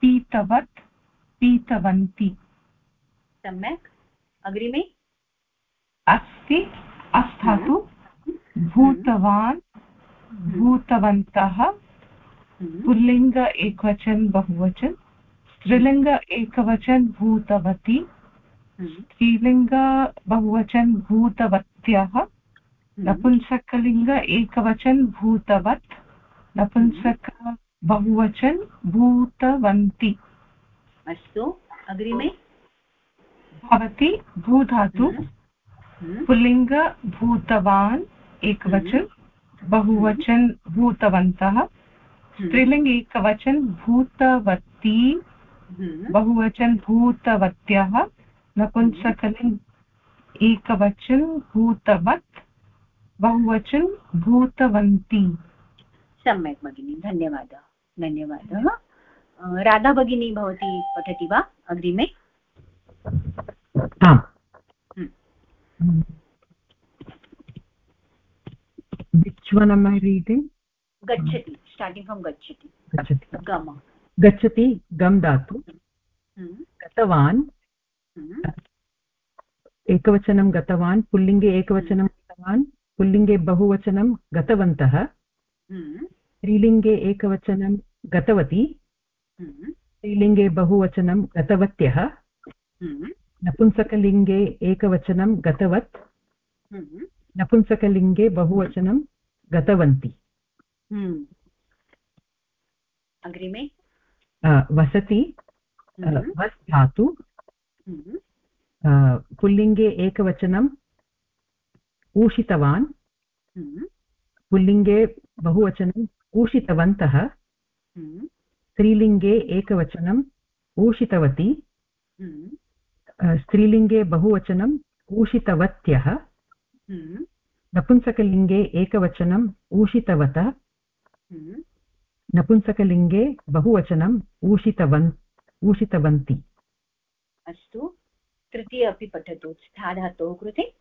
पीतवत् पीतवन्ति। सम्यक्। अग्रिमे। अस्ति। अस्थातु भूतवान् भूतवन्तः हम्म, पुल्लिङ्ग एकवचन बहुवचन स्त्रीलिङ्ग एकवचन भूतवती हम्म, स्त्रीलिङ्ग बहुवचन भूतवत्यः नपुंसकलिङ्ग एकवचन भूतवत् नपुंसक बहुवचन भूतवन्ति। अस्तु अग्रिमे? भवति भूधातु पुल्लिङ्ग भूतवान् एकवचन बहुवचन भूतवन्तः स्त्रीलिङ्ग एकवचन भूतवती हम्म, बहुवचन भूतवत्यः नपुंसकलिङ्ग एकवचन भूतवत् बहुवचन भूतवन्ति। सम्यक् भगिनी धन्यवादः धन्यवादः। राधा भगिनी भवती पठति वा अग्रिमे? आम्। which one am i reading गच्छति। स्टार्टिङ्ग् फ्रम् गच्छति गच्छति गम गच्छति गम् हम्म, गतवान् एकवचनं गतवान् पुल्लिङ्गे एकवचनं गतवान् पुल्लिङ्गे बहुवचनं गतवन्तः स्त्रीलिङ्गे एकवचनं गतवती स्त्रीलिङ्गे बहुवचनं गतवत्यः नपुंसकलिङ्गे एकवचनं गतवत् नपुंसकलिङ्गे बहुवचनं गतवन्ति। अग्रिमे? वसति हम्म, वस् धातु हम्म, पुल्लिङ्गे एकवचनं ऊषितवान् हम्म, पुल्लिङ्गे बहुवचनं ऊषितवन्तः स्त्रीलिङ्गे एकवचनं ऊषितवती स्त्रीलिङ्गे बहुवचनं ऊषितवत्यः नपुंसकलिङ्गे एकवचनं ऊषितवत। नपुंसकलिङ्गे बहुवचनं ऊषितवन् ऊषितवन्ति। अस्तु तृतीय अपि पठतु स्था धातोः कृते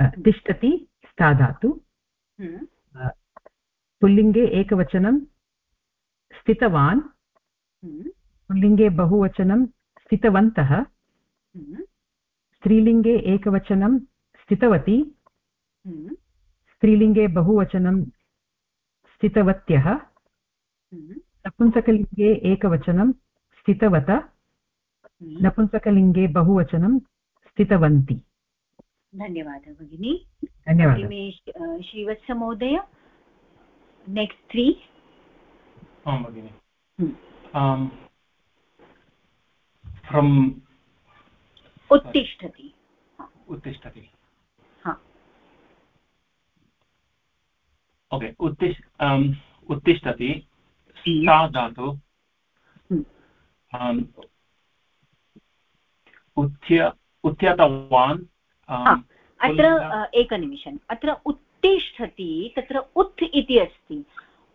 तिष्ठति स्था धातु हम्म, पुल्लिङ्गे एकवचनं स्थितवान्। हम्म, पुल्लिङ्गे बहुवचनं स्थितवन्तः। हम्म, स्त्रीलिङ्गे एकवचनं स्थितवती। स्त्रीलिङ्गे बहुवचनं स्थितवत्यः। नपुंसकलिङ्गे एकवचनं स्थितवत। हम्म। नपुंसकलिङ्गे बहुवचनं स्थितवन्ति। धन्यवादः भगिनी। धन्यवादः। श्रीवत्समहोदय नेक्स्ट् त्री आं भगिनि। फ्रम् उत्तिष्ठति। उत्तिष्ठति। ओके उत्तिष् उत्तिष्ठति। सा धातु। हम्म। उत्थ्य उत्थ्यतवान् अत्र एकनिमिषम् अत्र उत्तिष्ठति तत्र उत् इति अस्ति।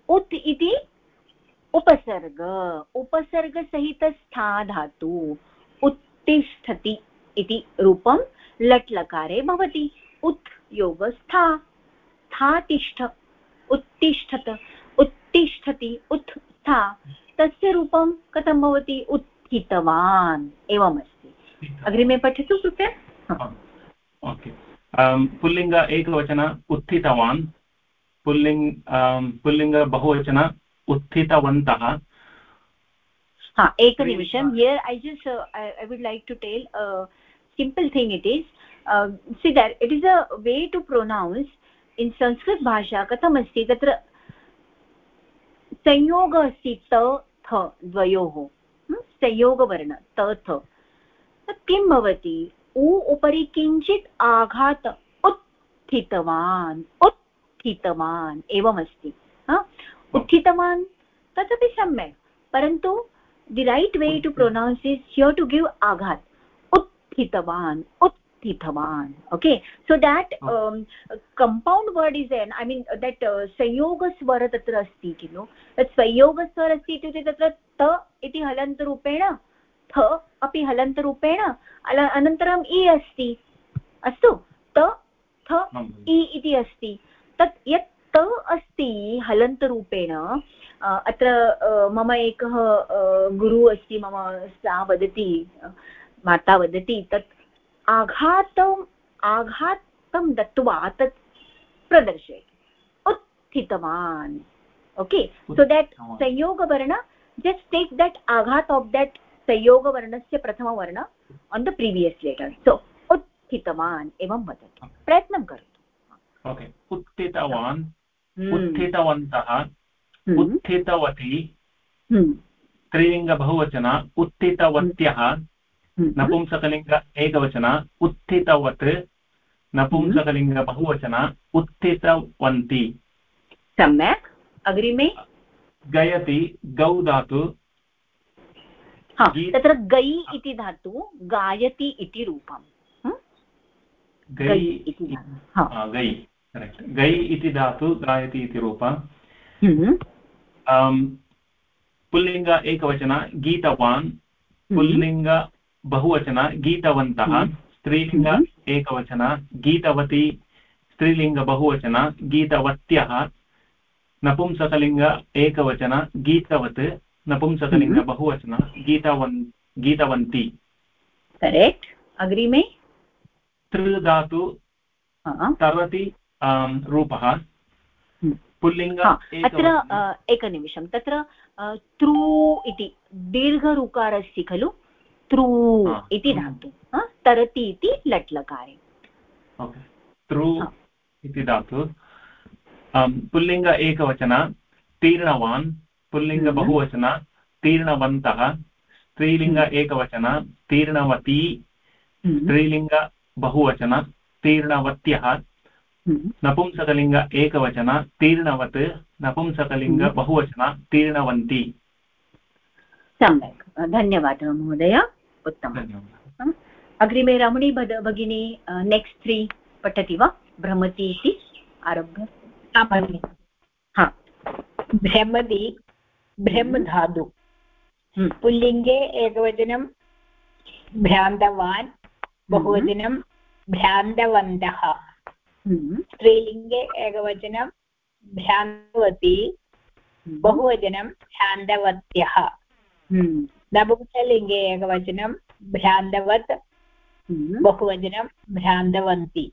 उत् इति उपसर्ग। उपसर्गसहितस्था धातु उत्तिष्ठति इति रूपं लट् लकारे भवति। उत् योगस्था स्था तिष्ठ उत्तिष्ठत। उत्तिष्ठति उत्था तस्य रूपं कथं भवति? उत्थितवान्। एवमस्ति। अग्रिमे पठतु कृपया ओके। पुल्लिङ्ग एकवचन उत्थितवान्। पुल्लिङ्ग् पुल्लिङ्ग बहुवचन उत्थितवन्तः। हा एकनिमिषं। Here I just I would like to tell simple thing it is see that it is a way to pronounce in Sanskrit भाषा कथमस्ति तत्र संयोग अस्ति त थ द्वयोः संयोगवर्ण त थ किं भवति? उ उपरि किञ्चित् आघात उत्थितवान्। उत्थितवान्। एवमस्ति। उत्थितवान्? तदपि सम्यक्। परन्तु the right way to pronounce is you're to give आघात्। उत्थितवान्। उत्थितवान् okay so that compound word is an I mean that संयोगस्वर तत्र अस्ति खलु तत् संयोगस्वर अस्ति इत्युक्ते तत्र त इति हलन्तरूपेण थ अपि हलन्तरूपेण अनन्तरम् इ अस्ति। अस्तु? त थ इ इति अस्ति। तत् यत् त अस्ति हलन्तरूपेण अत्र मम एकः गुरुः अस्ति मम सा वदति माता वदति तत् आघातम् आघातं दत्त्वा तत् प्रदर्शयति। उत्थितवान्। ओके सो देट् संयोगवर्ण जस्ट् टेक् देट् आघात् आफ् देट् संयोगवर्णस्य प्रथमवर्ण on the previous letter so उत्थितवान् एवं वदतु। प्रयत्नं करोतु। ओके उत्थितवान् हम्म। उत्थितवन्तः हम्म। उत्थितवती हम्म। स्त्रीलिङ्गबहुवचन उत्थितवत्यः नपुंसकलिङ्ग एकवचन उत्थितवत् नपुंसकलिङ्गबहुवचन उत्थितवन्ति सम्यक् अग्रिमे गयति गौ धातु तत्र गै इति धातु गायति इति रूपम् गै गै करेक्ट् गै इति धातु गायति इति रूपं। पुल्लिङ्ग एकवचन गीतवान्। पुल्लिङ्ग बहुवचन गीतवन्तः हम्म। स्त्रीलिङ्ग एकवचन गीतवती स्त्रीलिङ्ग बहुवचन गीतवत्यः नपुंसकलिङ्ग एकवचन गीतवत् नपुंसकलिङ्ग बहुवचन गीतवन् गीतवन्ती। करेक्ट्। अग्रिमे? तृ धातु तरति रूपः। हम्म। पुल्लिङ्ग अत्र एकनिमिषं। तत्र त्रु इति दीर्घरूकार अस्ति खलु? त्रु इति धातु तरति इति लट् लकारे त्रु इति धातु। पुल्लिङ्ग एकवचन तीर्णवान् पुल्लिङ्ग हम्म। बहुवचन तीर्णवन्तः स्त्रीलिङ्ग हम्म। एकवचन तीर्णवती स्त्रीलिङ्ग बहुवचन तीर्णवत्यः हम्म। नपुंसकलिङ्ग एकवचन तीर्णवत् नपुंसकलिङ्ग हम्म। बहुवचन तीर्णवन्ति। सम्यक्। धन्यवादः महोदय। उत्तमम्। अग्रिमे रमणी भगिनी नेक्स्ट् त्री पठति वा? भ्रमति इति आरभ्य। हा। भ्रमति भ्रमधातु हम्म। पुल्लिङ्गे एकवचनं भ्रान्तवान् बहुवचनं भ्रान्तवन्तः। हम्म। स्त्रीलिङ्गे एकवचनं भ्रान्तवती हम्म। बहुवचनं भ्रान्तवत्यः। नपुंसलिङ्गे एकवचनं भ्रान्तवत् बहुवचनं भ्रान्तवन्ति।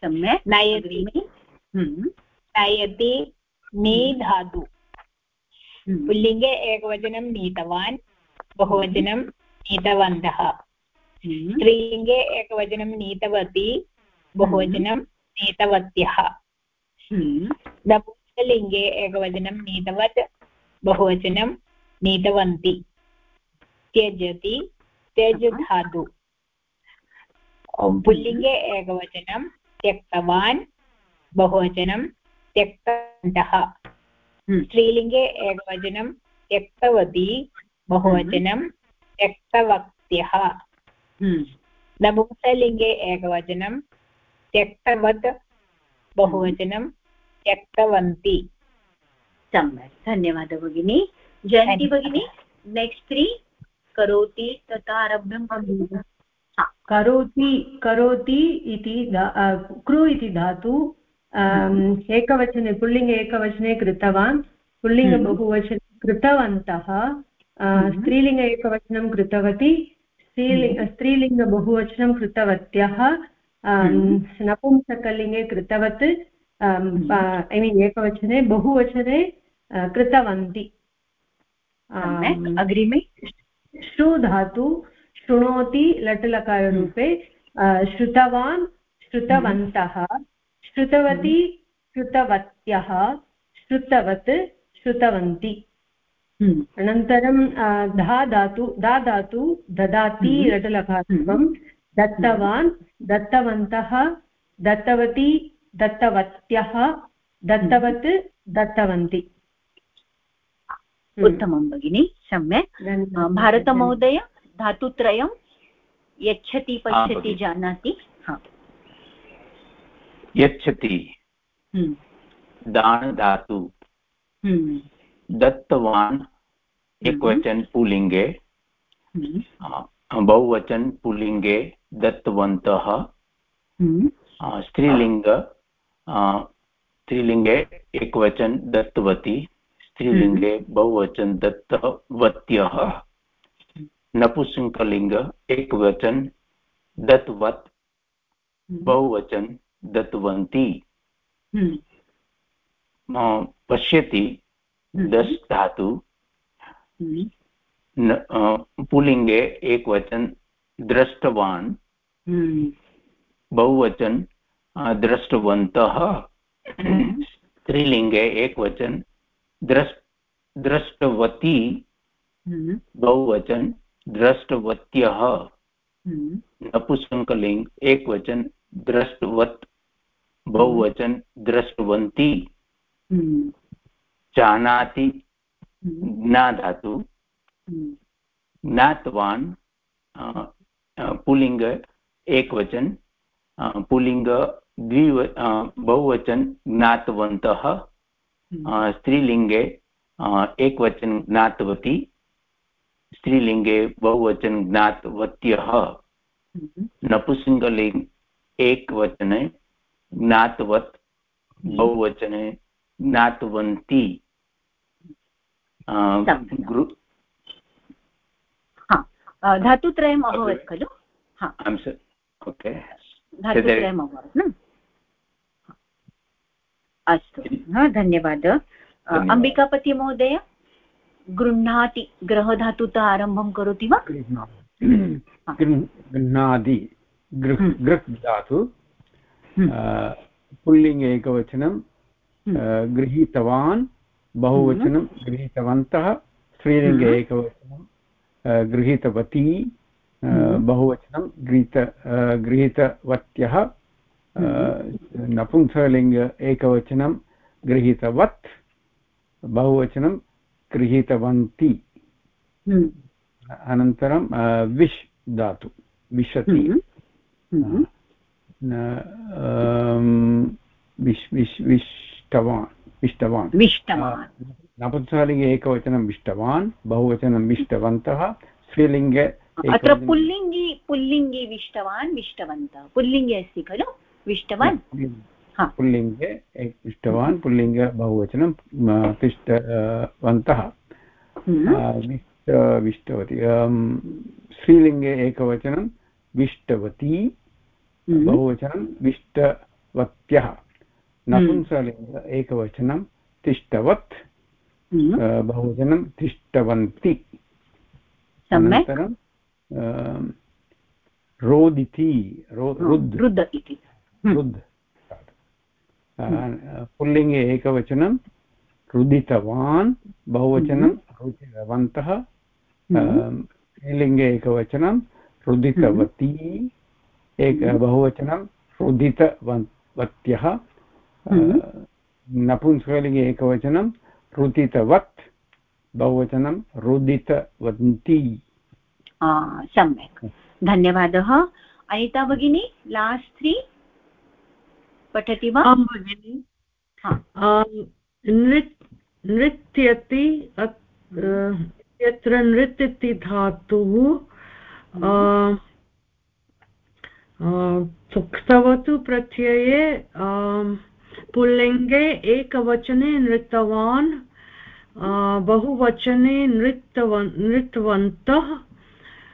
सम्यक्। नयति। नयति नी धातु। पुल्लिङ्गे एकवचनं नीतवान् बहुवचनं नीतवन्तः। स्त्रीलिङ्गे एकवचनं नीतवती बहुवचनं नीतवत्यः। नपुंसकलिङ्गे एकवचनं नीतवत् बहुवचनं नीतवन्ति। त्यजति त्यज धातु पुल्लिङ्गे एकवचनं त्यक्तवान् बहुवचनं त्यक्तवन्तः। स्त्रीलिङ्गे एकवचनं त्यक्तवती बहुवचनं त्यक्तवत्यः नपुंसलिङ्गे एकवचनं त्यक्तवत् बहुवचनं त्यक्तवन्ति। सम्यक्। धन्यवादः भगिनी। जयन्ती भगिनी। नेक्स्ट् त्री करोति तथा आरभ्यं करोति करोति इति कृ इति धातु एकवचने पुल्लिङ्गे एकवचने कृतवान्। पुल्लिङ्ग बहुवचने कृतवन्तः स्त्रीलिङ्ग एकवचनं कृतवती स्त्रीलिङ्ग स्त्रीलिङ्गबहुवचनं कृतवत्यः नपुंसकलिङ्गे कृतवत् ऐ मीन् एकवचने बहुवचने कृतवन्ति। अग्रिमे? श्रु धातु शृणोति लटलकाररूपे श्रुतवान् श्रुतवन्तः श्रुतवती श्रुतवत्यः श्रुतवत् श्रुतवन्ति। अनन्तरं धा धातु दा धातु ददाति लटलकाररूपं दत्तवान् दत्तवन्तः दत्तवती दत्तवत्यः दत्तवत् दत्तवन्ति। उत्तमं भगिनि सम्यक्। भारतमहोदय धातुत्रयं यच्छति पश्यति जानाति। यच्छति। हम्म। दान धातु हम्म। दत्तवान् हम्म। एकवचन पुलिङ्गे बहुवचन पुलिङ्गे दत्तवन्तः। स्त्रीलिङ्ग स्त्रीलिङ्गे एकवचन दत्तवती। स्त्रीलिङ्गे बहुवचन दत्तवत्यः। नपुंसकलिङ्ग एकवचन दत्तवत्। बहुवचन दत्तवन्ती। पश्यति दश धातु। पुलिङ्गे एकवचन दृष्टवान् बहुवचन दृष्टवन्तः स्त्रीलिङ्गे एकवचन द्रष् द्रष्टवती बहुवचन द्रष्टवत्यः नपुंसकलिङ्ग एकवचन दृष्टवत् बहुवचन दृष्टवन्ती जानाति ज्ञा धातु ज्ञातवान् पुलिङ्ग एकवचन पुलिङ्ग द्विव बहुवचन ज्ञातवन्तः स्त्रीलिङ्गे एकवचन ज्ञातवती स्त्रीलिङ्गे बहुवचन ज्ञातवत्यः। नपुंसकलिङ्ग एकवचने ज्ञातवत् बहुवचने ज्ञातवन्ती। धातुत्रयम् अभवत् खलु? ओके धातुत्रयम् अभवत् अस्तु। धन्यवादः। अम्बिकापतिमहोदय गृह्णाति ग्रहधातुतः आरम्भं करोति वा? गृह्णादि गृह् गृह् धातु पुल्लिङ्गे एकवचनं गृहीतवान् बहुवचनं गृहीतवन्तः स्त्रीलिङ्गे एकवचनं गृहीतवती बहुवचनं गृहीत गृहीतवत्यः। नपुंसकलिङ्ग एकवचनं गृहीतवत् बहुवचनं गृहीतवन्ति अनन्तरं विश् धातु विशति विश् विश् विष्टवान् विष्टवान् नपुंसकलिङ्गे एकवचनं विष्टवान् बहुवचनं विष्टवन्तः स्त्रीलिङ्गे अत्र पुल्लिङ्गि पुल्लिङ्गि विष्टवान् विष्टवन्तः पुल्लिङ्गे अस्ति खलु विष्टवान्। पुल्लिङ्गे इष्टवान् पुल्लिङ्ग बहुवचनं तिष्ठवन्तः विष्ट विष्टवती स्त्रीलिङ्गे एकवचनं विष्टवती बहुवचनं विष्टवत्यः। नपुंसलिङ्ग एकवचनं तिष्ठवत् बहुवचनं तिष्ठवन्ति अनन्तरं रोदिति रुद् इति। रुद् पुल्लिङ्गे एकवचनं रुदितवान् बहुवचनं रुदितवन्तः स्त्रीलिङ्गे एकवचनं रुदितवती एक बहुवचनं रुदितवत्यः नपुंसकलिङ्गे एकवचनं रुदितवत् बहुवचनं रुदितवन्ती सम्यक् धन्यवादः अनिता भगिनी लास्ट् थ्री पठति वा? आं भगिनि। नृत्यति यत्र नृत् इति धातुः सुक्तवतु प्रत्यये पुल्लिङ्गे एकवचने नृतवान् बहुवचने नृतवन् नृतवन्तः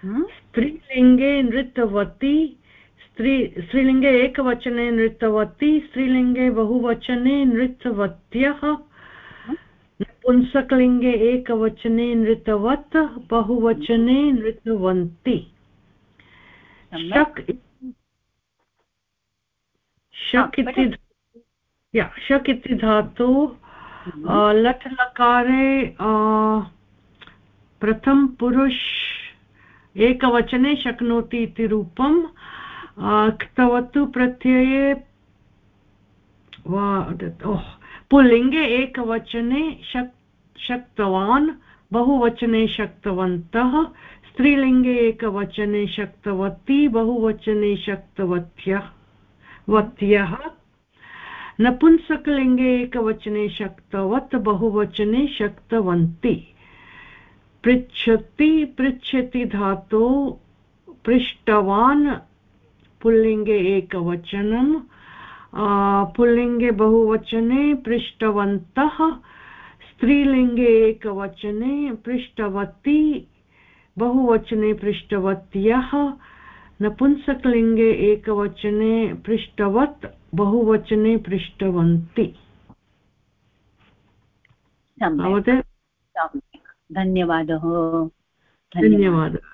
हम्म? स्त्रीलिङ्गे नृतवती स्त्री स्त्रीलिङ्गे एकवचने नृतवती स्त्रीलिङ्गे बहुवचने नृतवत्यः पुंसकलिङ्गे एकवचने नृतवत् बहुवचने नृतवन्ति शक् शक् इति शक् इति धातु हम्म। लट् लकारे प्रथम पुरुष एकवचने शक्नोति इति रूपं क्तवतु प्रत्यये वा पुल्लिङ्गे एकवचने शक् शक्तवान्, बहुवचने शक्तवन्तः, स्त्रीलिङ्गे एकवचने शक्तवती, बहुवचने शक्तवत्यः, वत्यः। नपुंसकलिङ्गे एकवचने शक्तवत्, बहुवचने शक्तवन्ति। पृच्छति पृच्छति धातो पृष्टवान् पुल्लिङ्गे एकवचनं पुल्लिङ्गे बहुवचने पृष्टवन्तः स्त्रीलिङ्गे एकवचने पृष्टवती बहुवचने पृष्टवत्यः नपुंसकलिङ्गे एकवचने पृष्टवत् बहुवचने पृष्टवन्ति धन्यवादः। धन्यवादः।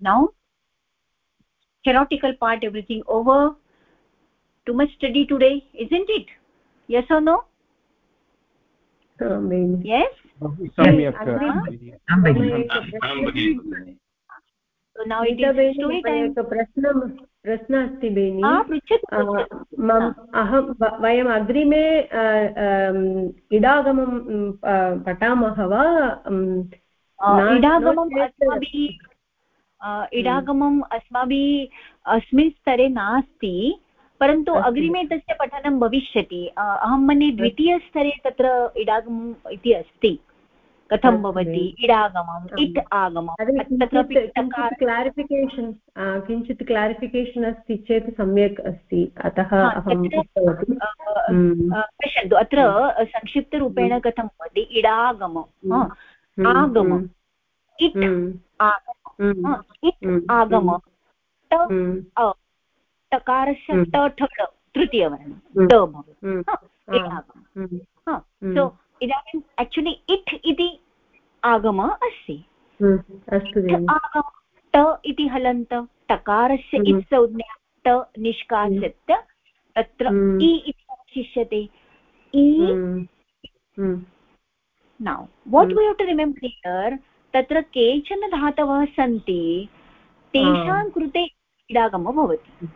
Now theoretical part everything over too much study today isn't it yes or no yes सम्यक् प्रश्नं अस्ति बेनि अहं वयम् अग्रिमे इडागमं पठामः वा इडागमम् अस्माभिः इडागमम् अस्माभिः अस्मिन् स्तरे नास्ति परन्तु अग्रिमे तस्य पठनं भविष्यति। अहं मन्ये द्वितीयस्तरे तत्र इडागमम् इति अस्ति। कथं भवति? इडागमम् इट् आगमम्। क्लारिफिकेशन् किञ्चित् क्लारिफिकेशन् अस्ति चेत् सम्यक् अस्ति। अतः हम्म। पश्यन्तु अत्र संक्षिप्तरूपेण कथं भवति? इडागम आगम इट् आगम. इट् आगम टकारस्य ट ठड तृतीयवर्णं ट भवति सो इदानीम् आक्चुलि इट् इति आगम अस्ति. आगम ट इति हलन्त टकारस्य इत् संज्ञा ट निष्कास्य तत्र इ इति अवशिष्यते. इ now what we have to remember here तत्र केचन धातवः सन्ति तेषां कृते इडागमः भवति।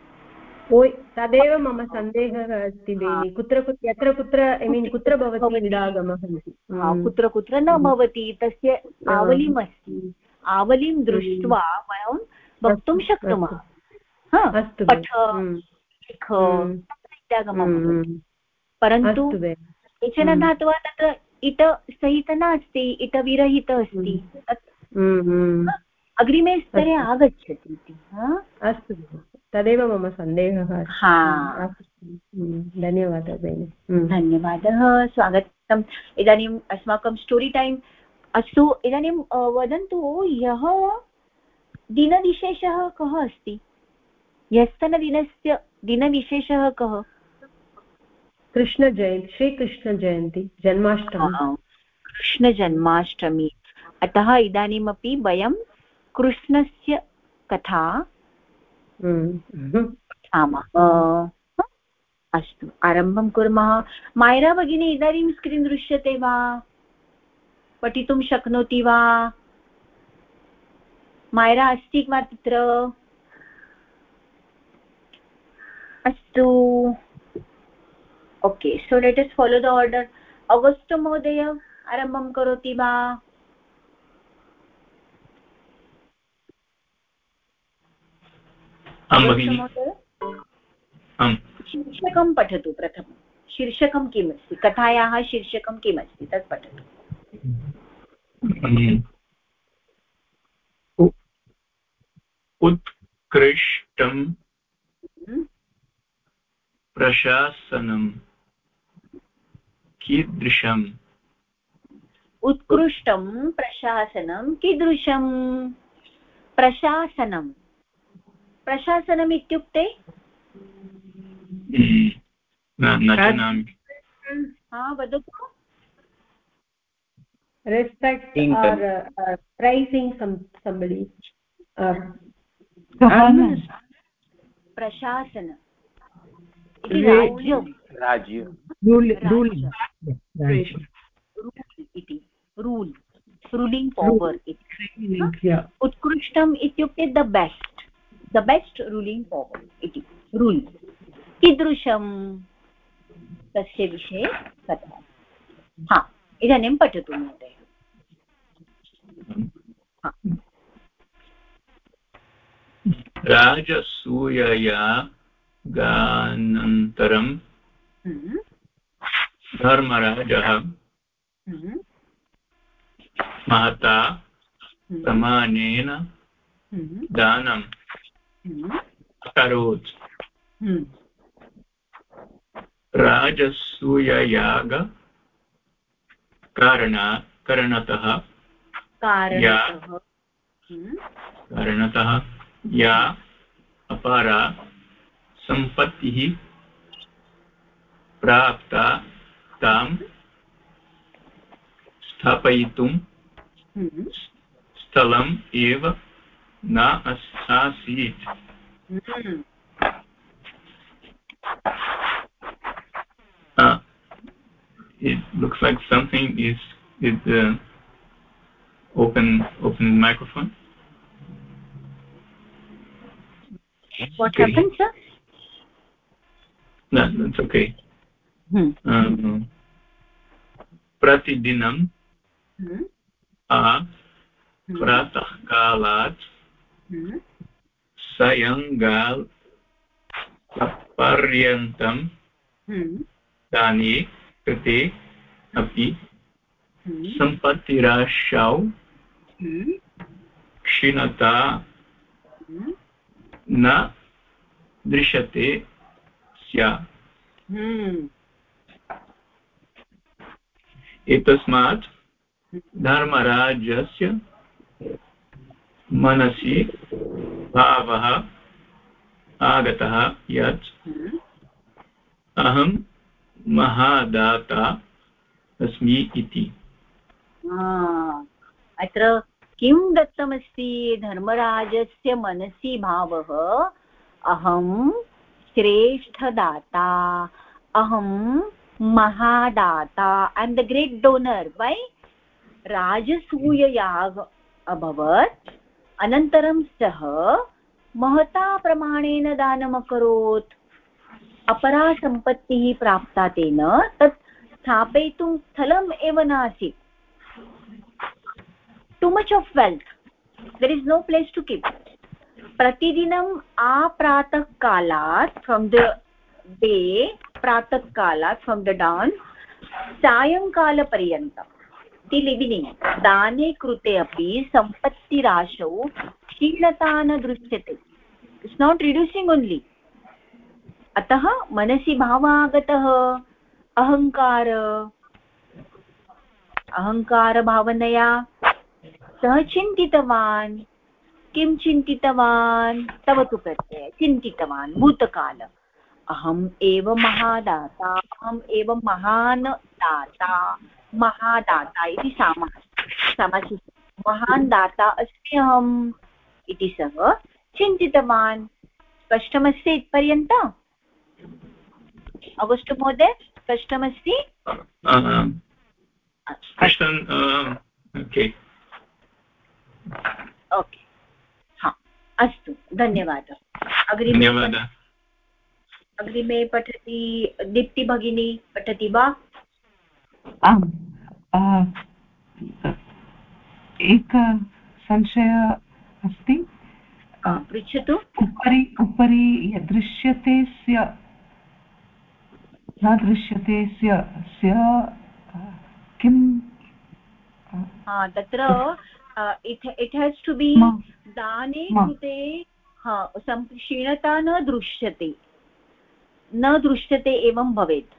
तदेव मम सन्देहः अस्ति बेनि। कुत्र यत्र कुत्र ऐ मीन् कुत्र भवति हम्म। कुत्र कुत्र न भवति तस्य आवलिम् अस्ति। आवलिं दृष्ट्वा वयं वक्तुं शक्नुमः। अस्तु। हम्म। परन्तु केचन हम्म। धातवः तत्र इट सहित नास्ति इट विरहित अस्ति। अग्रिमे स्तरे आगच्छति इति अस्तु। तदेव मम सन्देहः। धन्यवादः भगिनि धन्यवादः स्वागतम्। इदानीम् अस्माकं स्टोरि टैम् अस्तु। इदानीं वदन्तु ह्यः दिनविशेषः कः अस्ति? ह्यस्तनदिनस्य दिनविशेषः कः? कृष्णजयन्ती श्रीकृष्णजयन्ती जन्माष्टमी। कृष्णजन्माष्टमी अतः इदानीमपि वयं कृष्णस्य कथा आमाम् अस्तु आरम्भं कुर्मः। मायरा भगिनी इदानीं स्क्रीन् दृश्यते वा? पठितुं शक्नोति वा? मायरा अस्ति वा तत्र अस्तु। Okay so let us follow the order August महोदय आरम्भं करोति वा शीर्षकं पठतु प्रथमं शीर्षकं किम् अस्ति कथायाः शीर्षकं किम् अस्ति तत् पठतु उत्कृष्टं हम्म। कीदृशम्? उत्कृष्टं प्रशासनं कीदृशं? प्रशासनं। प्रशासनम् इत्युक्ते? वदतु। Respecting or uh, uh, praising some somebody uh, प्रशासन। इति राज्यं राज्य इति रूल् रूलिङ्ग् पवर् इति। उत्कृष्टम् इत्युक्ते the best the best ruling power इति। रूल् कीदृशं तस्य विषये कथा हा इदानीं पठतु महोदय। राजसूयया गानन्तरं। धर्मराजः हम्म। महता। हम्म। प्रमाणेन दानम् अकरोत्। राजसूययाग। कारणा कारणतः। कारणतः। या अपारा सम्पत्तिः प्राप्ता तां स्थापयितुं हम्म। स्थलम् एव न आसीत् हम्म। uh, it looks like something is is uh, open open microphone what okay. happened sir no that's okay hmm. um, प्रतिदिनं आ प्रातःकालात् सायङ्गाल पर्यन्तं तानि कृते अपि सम्पत्तिराशौ क्षीणता न दृश्यते स्यात् एतस्मात् धर्मराजस्य मनसि भावः आगतः यत् अहं महादाता अस्मि इति। अत्र किं दत्तमस्ति? धर्मराजस्य मनसि भावः अहं श्रेष्ठदाता, अहं महादाता ऐम् द ग्रेट् डोनर् वै राजसूययाग अभवत्, अनन्तरं सः महता प्रमाणेन दानमकरोत् अपरा सम्पत्तिः प्राप्ता तेन, तत् स्थापयितुं स्थलम् एव नासीत्. Too much of wealth there is no place to keep प्रतिदिनम् आप्रातःकालात् फ्रोम् द डे प्रातःकालात् फ्रोम् द डान् सायङ्कालपर्यन्तं टिल् इविनिङ्ग् दाने कृते अपि सम्पत्तिराशौ क्षीणता न दृश्यते इट्स् नाट् रिड्यूसिङ्ग् ओन्लि अतः मनसि भावः आगतः अहङ्कार अहङ्कारभावनया सः चिन्तितवान्। किं चिन्तितवान्? तव तु प्रत्यय चिन्तितवान् भूतकाल अहम् एव महादाता अहम् एव महान् दाता महादाता इति सामः समसि महान् दाता अस्मि अहम् इति सः चिन्तितवान्। स्पष्टमस्ति इत्पर्यन्तम् अगस्ट् महोदय स्पष्टमस्ति? ओके। हा अस्तु धन्यवादः। अग्रिम धन्यवादः। अग्रिमे पठति दीप्ति भगिनी पठति वा? आम् एक संशय अस्ति। पृच्छतु। उपरि उपरि यदृश्यते स्य न दृश्यते स्य स्य किं? तत्र इट् हेस् टु बि दाने कृते क्षीणता न दृश्यते। न दृश्यते एवं भवेत्।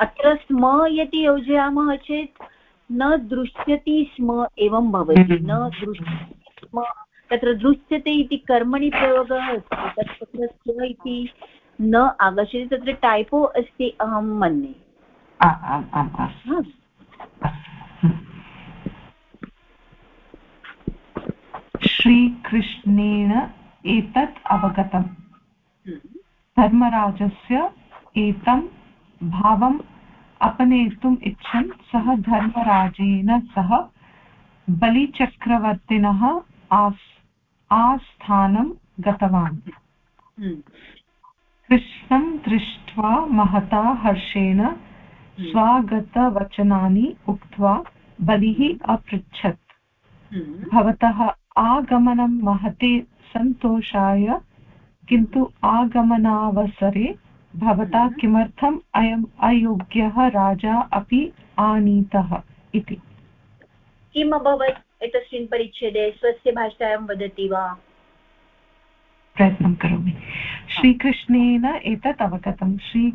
अत्र स्म यदि योजयामः चेत् न दृश्यति स्म एवं भवति। न दृश्यति स्म तत्र दृश्यते इति कर्मणि प्रयोगः अस्ति तत् तत्र स्व इति न आगच्छति तत्र टैपो अस्ति अहं मन्ये। श्रीकृष्णेन एतत् अवगतम्। धर्मराजस्य एतं भावम् अपनेतुम् इच्छन् सः धर्मराजेन सह बलिचक्रवर्तिनः आस् आस्थानं गतवान् हम्म। कृष्णं दृष्ट्वा महता हर्षेण हम्म। स्वागतवचनानि उक्त्वा बलिः अपृच्छत् भवतः आगमनं महते सन्तोषाय किन्तु आगमनावसरे भवता हम्म। किमर्थम् अयम् अयोग्यः राजा अपि आनीतः इति। किम् अभवत् एतस्मिन् परिच्छेदे? स्वस्य भाषायां वदति वा? प्रयत्नं करोमि। श्रीकृष्णेन एतत् अवगतं। Shri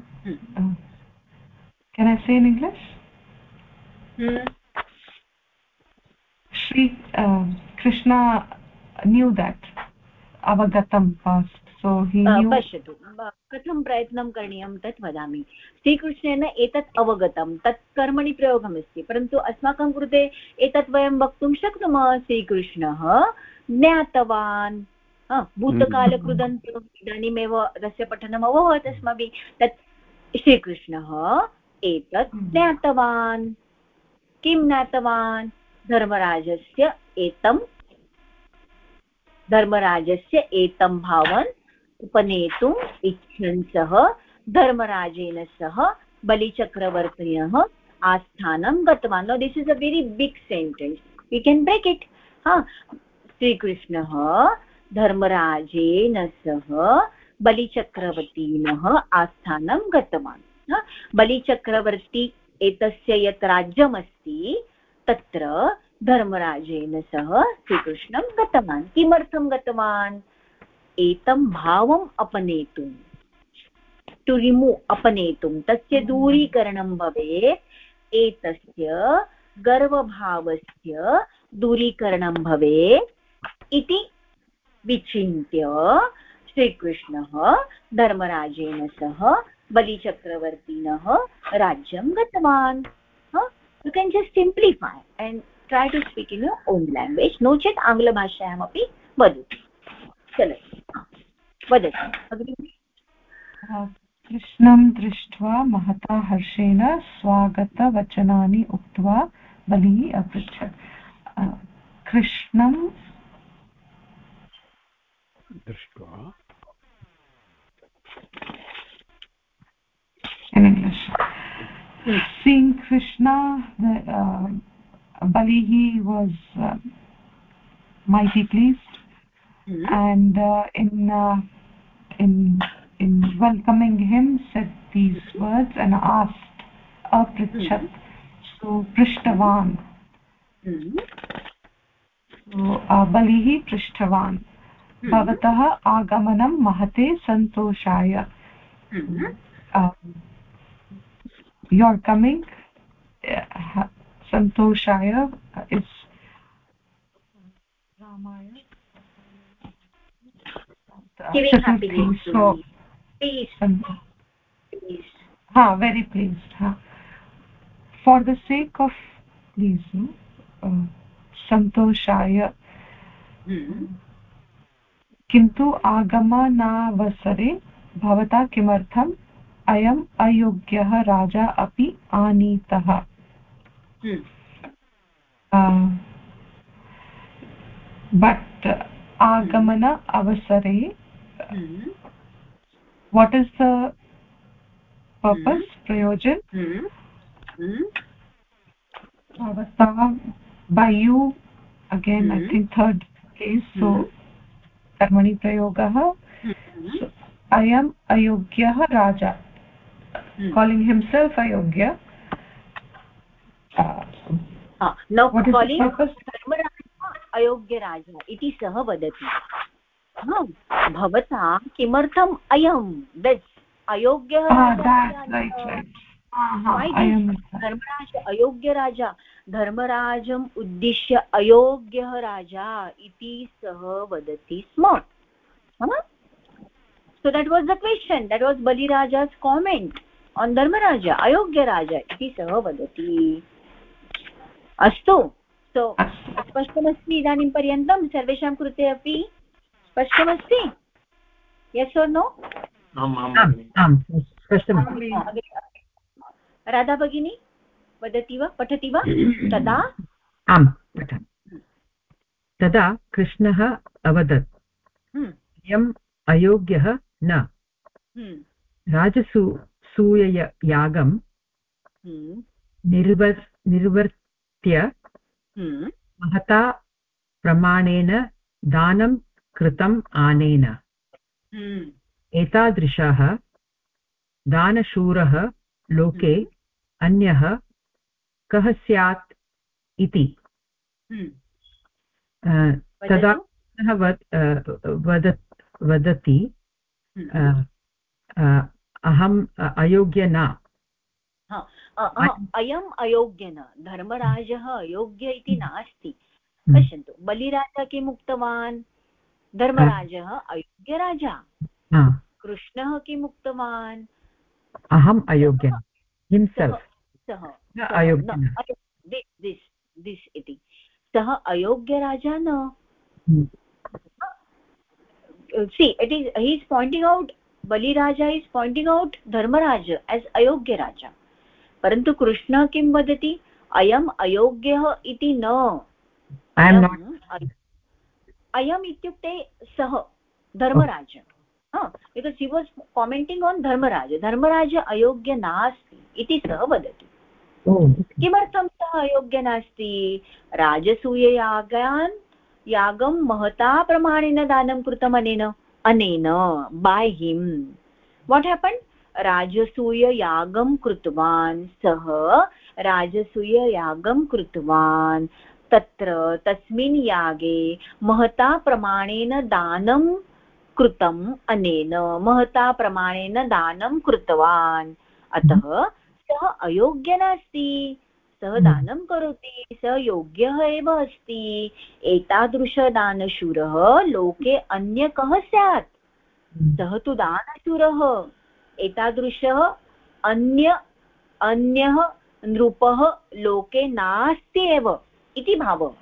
can I say in English Shri avagatam past so he knew पश्यतु। कथं प्रयत्नं करणीयं तत् वदामि। श्रीकृष्णेन एतत् अवगतं तत् कर्मणि प्रयोगमस्ति परन्तु अस्माकं कृते एतत् वयं वक्तुं शक्नुमः श्रीकृष्णः? ज्ञातवान्। भूतकालकृदन्तम् इदानीमेव तस्य पठनम् अभवत् अस्माभिः तत् श्रीकृष्णः एतत् ज्ञातवान्। किं ज्ञातवान्? धर्मराजस्य एतं धर्मराजस्य एतं भावन्। उपनेतुम् इच्छन् सः धर्मराजेन सह बलिचक्रवर्तिनः आस्थानं गतवान्। No this is a very big sentence you can break it हा, श्रीकृष्णः, धर्मराजेन सह बलिचक्रवर्तिनः आस्थानं गतवान्। बलिचक्रवर्ती एतस्य यत् राज्यमस्ति, तत्र धर्मराजेन सह श्रीकृष्णं गतवान्। किमर्थं गतवान्? एतं भावम् अपनेतुं टु रिमूव् अपनेतुं तस्य दूरीकरणं भवेत्। एतस्य गर्वभावस्य दूरीकरणं भवेत्। इति विचिन्त्य श्रीकृष्णः धर्मराजेन सह बलिचक्रवर्तिनः राज्यं गतवान्। You can just simplify and try to speak in your own language. नो चेत् आङ्ग्लभाषायामपि वदतु। चलति वदतु। कृष्णं दृष्ट्वा महता हर्षेण स्वागतवचनानि उक्त्वा बलिः अपृच्छत्। कृष्णं दृष्ट्वा। Seeing Krishna बलिः was mighty pleased -hmm. and uh, in uh, in in welcoming him said these words and asked aprichat mm -hmm. so prishtavan mm -hmm. so uh, balihi prishtavan भवतः आगमनं महते सन्तोषाय your coming uh, santoshaya is ramaya हा very pleased for the sake of pleased सन्तोषाय किन्तु आगमनावसरे भवता किमर्थम् अयम् अयोग्यः राजा अपि आनीतः बट् आगमन अवसरे what is the purpose hmm. prayojan hmm. Hmm. avastha by you again Hmm. i think third case so Hmm. कर्मणि प्रयोगः Hmm. So, ayam raja Hmm. calling himself ayogya uh, हा, न What is the calling purpose? धर्मराजः अयोग्यराजा इति सः वदति हा, भवता किमर्थम् अयं? दिस् अयोग्यः ah, धर्मराज। अयोग्यराजा। धर्मराजम् उद्दिश्य अयोग्यः राजा इति सः वदति स्म। So that was the question. That was baliraja's comment on dharmaraja अयोग्यराजा इति सः वदति। अस्तु। सो स्पष्टमस्ति इदानीं पर्यन्तं? सर्वेषां कृते अपि? स्पष्टमस्ति यस् ओर् नो राधा भगिनी वदति वा पठति वा तदा आम् पठामि तदा कृष्णः अवदत् अयम् अयोग्यः न राजसूययागं हम्म, निर्वर् निर्वर्त्य महता प्रमाणेन दानं कृतम् आनेन। हम्म, एतादृशः दानशूरः लोके अन्यः कः स्यात् इति। हम्म। तदा वद वद वदति हम्म। अहम् अयोग्य न। अयम् अयोग्य न। धर्मराजः अयोग्य इति नास्ति। हम्म। पश्यन्तु बलिराजा किम् उक्तवान् धर्मराजः अयोग्यराजा। हा, कृष्णः किम् उक्तवान्? अहम् अयोग्य सः हिम्सेल्फ् सः सः इति। सः अयोग्यराजा न। it is he is pointing out baliraja is pointing out dharmaraj as ayogya raja परन्तु कृष्णः किं वदति? अयम् अयोग्यः इति न। अयम् इत्युक्ते सः Dharmaraja. Because he was commenting on Dharmaraja. Dharmaraja अयोग्य नास्ति इति सः वदति। किमर्थं सः अयोग्य नास्ति? राजसूययागान् यागं महता प्रमाणेन दानं कृतम् अनेन। अनेन बाय् हिम् वाट् हेपन् राजसूययागं कृतवान्। सः राजसूययागं कृतवान्। तत्र तस्मिन् यागे महता प्रमाणेन दानं कृतम् अनेन महता प्रमाणेन दानं कृतवान्। अतः सः अयोग्य नास्ति सः दानं करोति सः योग्यः एव अस्ति। एतादृशदानशूरः लोके अन्य कः स्यात् सः तु दानशूरः एतादृशः अन्य अन्यः नृपः लोके नास्ति एव। इति भावः।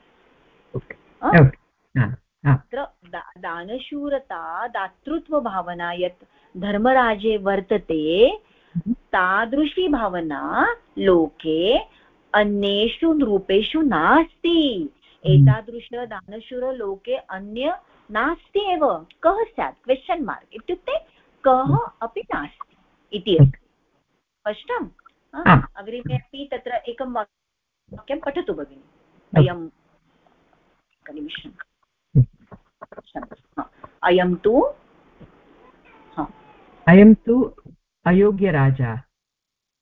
दा- दानशूरता दातृत्वभावना यत् धर्मराजे वर्तते तादृशी भावना लोके अन्येषु नृपेषु नास्ति। एतादृशदानशूर लोके अन्य नास्ति एव। कः स्यात्? क्वेश्चन् मार्क् इत्युक्ते कः अपि नास्ति इति अस्ति। स्पष्टम्? अग्रिमे अपि तत्र एकं वाक्यं पठतु भगिनि। अयम् एकनिमिषम् क्षम्यताम्। हा, अयं तु? अयं तु अयोग्यराजा।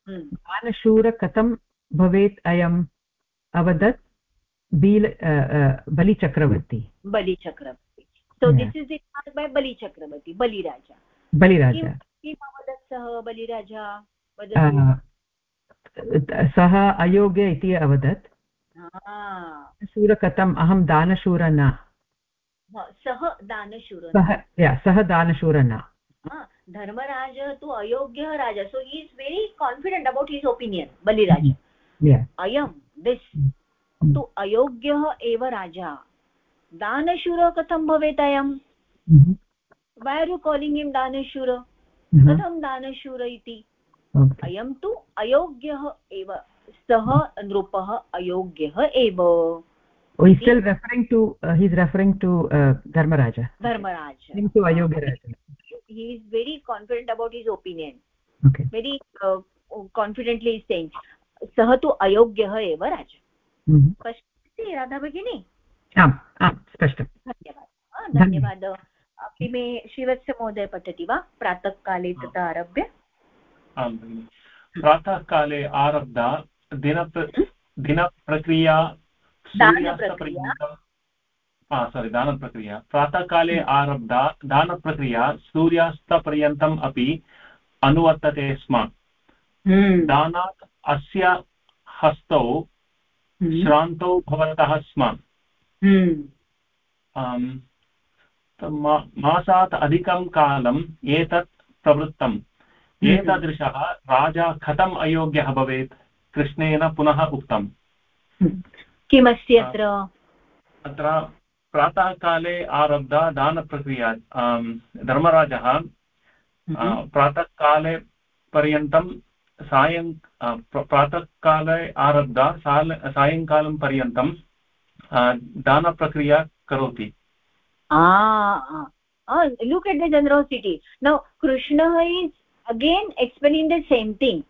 हम्म, दानशूर कथं भवेत् अयम् अवदत् बील Balichakravarti. Balichakravarti. So this is by Balichakravarti Baliraja. Baliraja. किम् अवदत् सः बलिराजा? सः अयोग्य इति अवदत्। शूर कथम् अहं दानशूर न सः दानशूर सः दानशूर न धर्मराज तु अयोग्यः राजा so he is very confident about his opinion Baliraja. अयं दिस् तु अयोग्यः एव राजा। दानशूरः कथं भवेत् अयं। वै आर् यु कालिङ्ग् हिम् दानशूर? Mhm, कथं दानशूर इति. अयं तु अयोग्यः एव। सः नृपः अयोग्यः एव Oh, he's still referring to uh, he's referring to uh, dharmaraja Dharmaraj Referring to ayogyaraja he is very confident about his opinion okay very uh, confidently is saying सः तु अयोग्यः एव राज हम्म। स्पष्टमस्ति राधा भगिनी आम् आम् स्पष्टं धन्यवादः धन्यवादः अपि मे श्रीवत्समहोदय पठति वा प्रातःकाले ततः आरभ्य आं भगिनि प्रातःकाले आरब्धा दिनप्र दिनप्रक्रिया सारि दानप्रक्रिया प्रातःकाले आरब्धा दानप्रक्रिया सूर्यास्तपर्यन्तम् अपि अनुवर्तते स्म। हम्म। दानात् अस्य हस्तौ हम्म। श्रान्तौ भवतः स्म। हम्म। मासात् अधिकं कालम् एतत् प्रवृत्तम्। एतादृशः राजा कथम् अयोग्यः भवेत्? कृष्णेन पुनः उक्तम्। किमस्ति अत्र? अत्र प्रातःकाले आरब्धा दानप्रक्रिया धर्मराजः प्रातःकाले पर्यन्तं सायं प्रातःकाले आरब्धा साल सायङ्कालं पर्यन्तं दानप्रक्रिया करोति। look at the generosity. Now krishna is again explaining the same thing.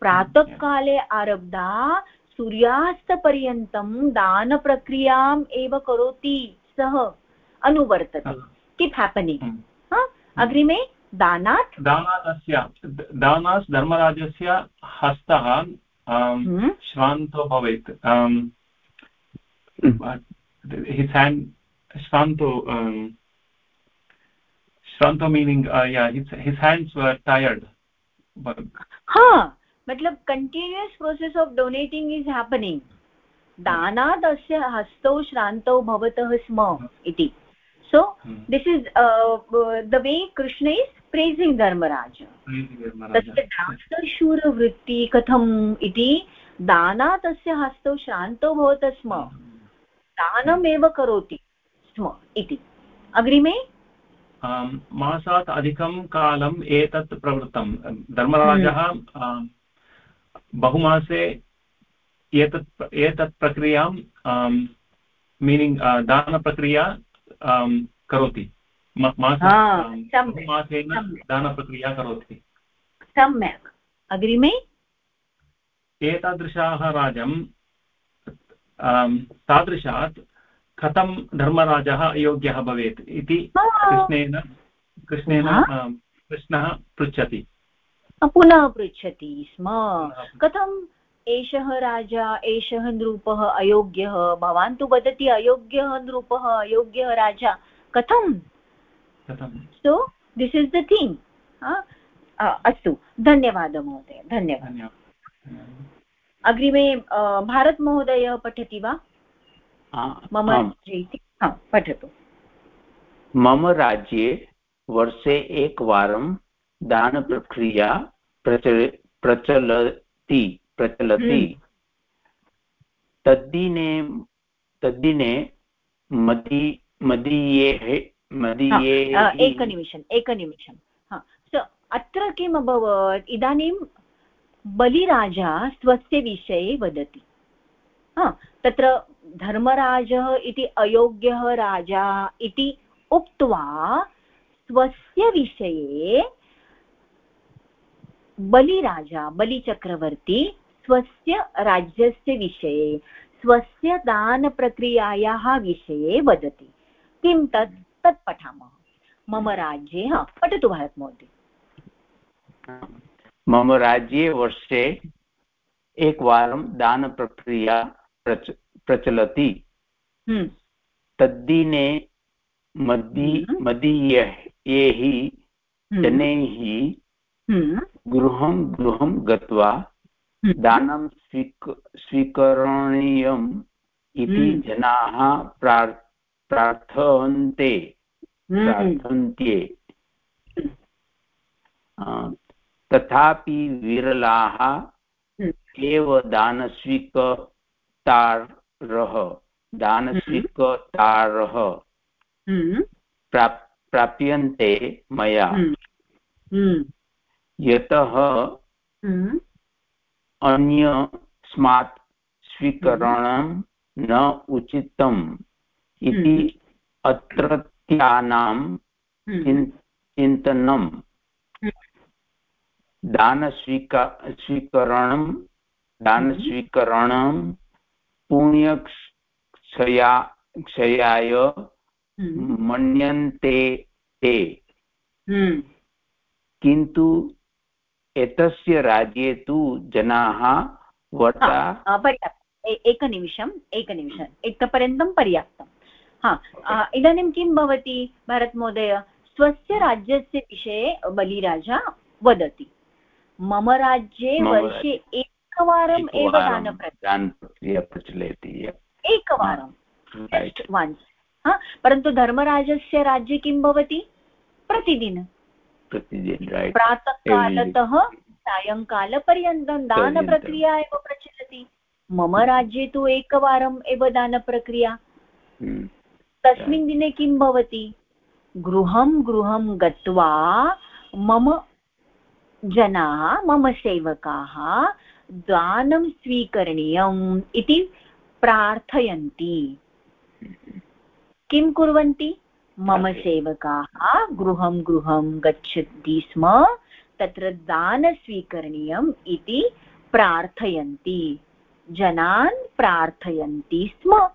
प्रातःकाले आरब्धा सूर्यास्तपर्यन्तं दानप्रक्रियाम् एव करोति सः अनुवर्तते। कीप् हेपनिङ्ग् अग्रिमे दानात्? अस्य दानात् धर्मराजस्य हस्तः आम्, श्रान्तो भवेत्। हिस् हेण्ड् श्रान्तो श्रान्तो meaning his hands were tired हा। मतलब continuous process of donating is happening. दानात् अस्य हस्तौ श्रान्तौ भवतः स्म इति। This is uh, the way krishna is praising dharmaraj तस्य दानशूरवृत्ति कथम् इति? दानात् अस्य हस्तौ श्रान्तौ भवतः स्म। दानमेव करोति स्म इति। अग्रिमे? आम्, मासात् अधिकं कालम् एतत् प्रवृत्तं। धर्मराजः आम्, बहुमासे एतत् एतत् प्रक्रियाँ मीनिङ्ग् दानप्रक्रिया आम्, करोति। म- मास आम्, सम्यक्, बहुमासेन सम्यक्। दानप्रक्रिया करोति। सम्यक्। अग्रिमे? एतादृशाः राजं तादृशात् कथं धर्मराजः अयोग्यः भवेत् इति कृष्णेन कृष्णेन कृष्णः पृच्छति। पुनः पृच्छति स्म। कथम्? एषः राजा एषः नृपः अयोग्यः। भवान् तु वदति अयोग्यः नृपः अयोग्यः राजा। कथं so this is the thing अस्तु। धन्यवादः महोदय। धन्यवादः। अग्रिमे भारतमहोदय पठति वा? मम हा, पठतु। मम राज्ये वर्षे एकवारं दानप्रक्रिया प्रचल प्रचलति प्रचलति। हम्म। तद्दिने तद्दिने मदी मदीये मदीये हा, एकनिमिषम् एकनिमिषं अत्र किम् अभवत्? इदानीं बलिराजा स्वस्य विषये वदति। हा तत्र धर्मराजः इति अयोग्यः राजा इति उक्त्वा स्वस्य विषये बलिराजा बलिचक्रवर्ती स्वस्य राज्यस्य विषये स्वस्य दानप्रक्रियायाः विषये वदति। किं तत्? तत् पठामः। मम राज्ये हा पठतु भारतमहोदय। मम राज्ये वर्षे एकवारं दानप्रक्रिया प्रच प्रचलति। हम्म, तद्दिने मदी हम्म। मदीयैः हम्म, जनैः गृहं गृहं गत्वा हम्म, दानं स्वीक स्वीकरणीयम् इति हम्म। जनाः प्रार् प्रार्थन्ते। हम्म, प्रार्थन्ते तथापि विरलाः हम्म। एव दानस्वीकर्तारः दानस्वीकर्तारः हम्म, प्राप् प्राप्यन्ते मया। हम्म, हम्म, यतः हम्म, अन्यस्मात् स्वीकरणं न उचितम् इति हम्म। अत्रत्यानां हम्म, चिन्- चिन्तनं दानस्वीका स्वीकरणं दानस्वीकरणं पुण्यक्षया क्षयाय मन्यन्ते ते। किन्तु एतस्य राज्ये तु जनाः वर्ता एकनिमिषम् एकनिमिषम्। एकपर्यन्तं पर्याप्तं हा इदानीं किं भवति भरतमहोदय? स्वस्य राज्यस्य विषये बलिराजा वदति। मम राज्ये वर्षे एकवारम् एव दानप्रक्रिया प्रचलति एकवारं वन्स् परन्तु धर्मराजस्य राज्ये किं भवति? प्रतिदिनं प्रतिदिन प्रातःकालतः सायङ्कालपर्यन्तं दानप्रक्रिया एव प्रचलति। मम राज्ये तु एकवारम् एव दानप्रक्रिया। हम्म। तस्मिन् दिने किं भवति? गृहं गृहं गत्वा मम जनाः मम सेवकाः दानं स्वीकरणीयम् इति प्रार्थयन्ति। किं कुर्वन्ति? मम सेवकाः गृहं गृहं गच्छन्ति स्म तत्र दानस्वीकरणीयम् इति प्रार्थयन्ति। जनान् प्रार्थयन्ति स्म।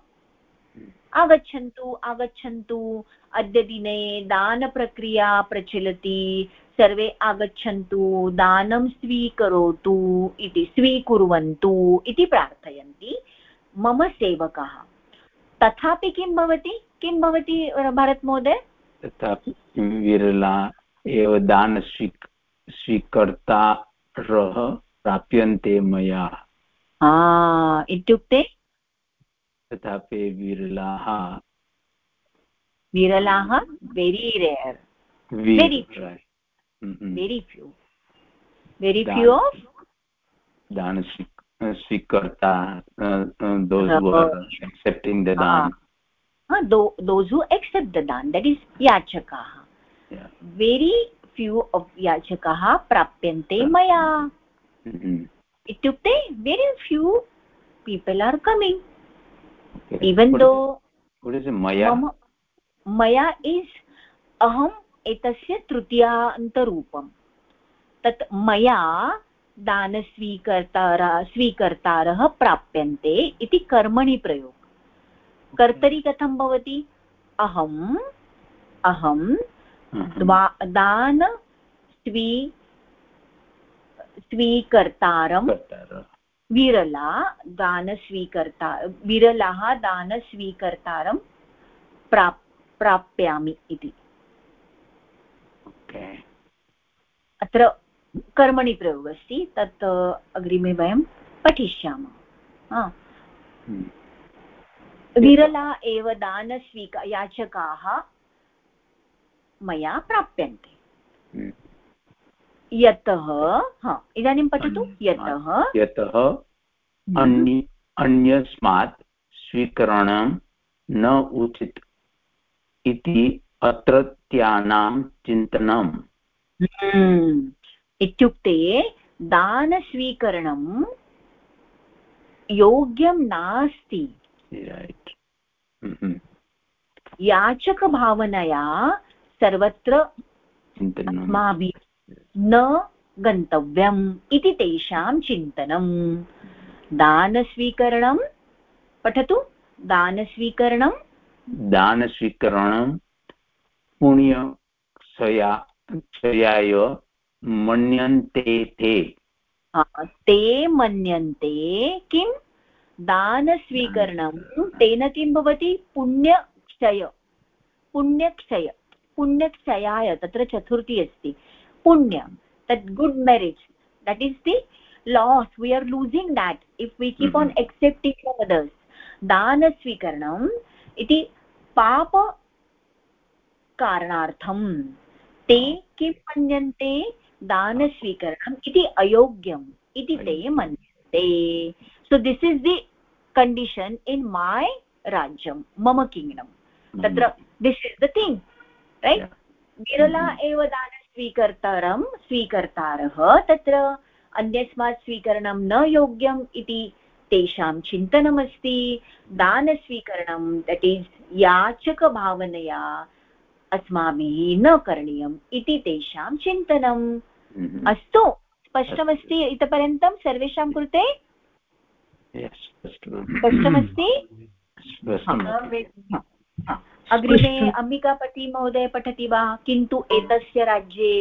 आगच्छन्तु आगच्छन्तु अद्य दिने दानप्रक्रिया प्रचलति सर्वे आगच्छन्तु दानं स्वीकरोतु इति स्वीकुर्वन्तु इति प्रार्थयन्ति मम सेवकाः। तथापि किं भवति? किं भवति भरतमहोदय तथापि विरला एव दानस्वीक् स्वीकर्तारः प्राप्यन्ते मया। इत्युक्ते? तथापि विरलाः विरलाः very rare very very few very few of दान स्वीकर्ता those who are accepting the dan those who accept the dan that is yachakaah yeah. very few of याचकाः प्राप्यन्ते मया। इत्युक्ते very few people are coming even though मया is अहम् एतस्य तृतीयान्तरूपं तत् मया दानस्वीकर्तार स्वीकर्तारः प्राप्यन्ते इति कर्मणि प्रयोग। कर्तरि कथं भवति? अहम् अहं दान स्वी स्वीकर्तारं विरला दानस्वीकर्ता विरलाः दानस्वीकर्तारं प्राप् प्राप्यामि इति। अत्र कर्मणि प्रयोगः अस्ति तत् अग्रिमे वयं पठिष्यामः। हम्म। विरला एव दानस्वीक याचकाः मया प्राप्यन्ते हम्म। यतः हा इदानीं पठतु यतः यतः हम्म। अन्यस्मात् स्वीकरणं न उचित इति अत्रत्यानां चिन्तनम् हम्म। इत्युक्ते दानस्वीकरणं योग्यं नास्ति याचकभावनया सर्वत्र अस्माभिः न गन्तव्यम् इति तेषां चिन्तनम्। दानस्वीकरणं पठतु। दानस्वीकरणं। दानस्वीकरणं पुण्यक्षया क्षयाय मन्यन्ते ते। ते मन्यन्ते किं दानस्वीकरणं तेन किं भवति? पुण्यक्षय। पुण्यक्षय। पुण्यक्षयाय तत्र चतुर्थी अस्ति। पुण्य तत् good merit that is the loss we are losing that if we keep on accepting others दानस्वीकरणम् इति पापकारणार्थं ते किं मन्यन्ते? दानस्वीकरणम् इति अयोग्यम्। इति ते मन्यन्ते। So this is the condition in my राज्यं मम किङ्ग्डम् तत्र this is the thing right Birla mm-hmm. एव दानस्वीकर्तारं स्वीकर्तारः तत्र अन्यस्मात् स्वीकरणं न योग्यम् इति तेषां चिन्तनमस्ति दानस्वीकरणं दट् इस् याचकभावनया अस्माभिः न करणीयम् इति तेषां चिन्तनम्। अस्तु स्पष्टमस्ति इतपर्यन्तं सर्वेषां कृते स्पष्टमस्ति? अग्रिमे अम्बिकापति महोदय पठति वा? किन्तु एतस्य राज्ये?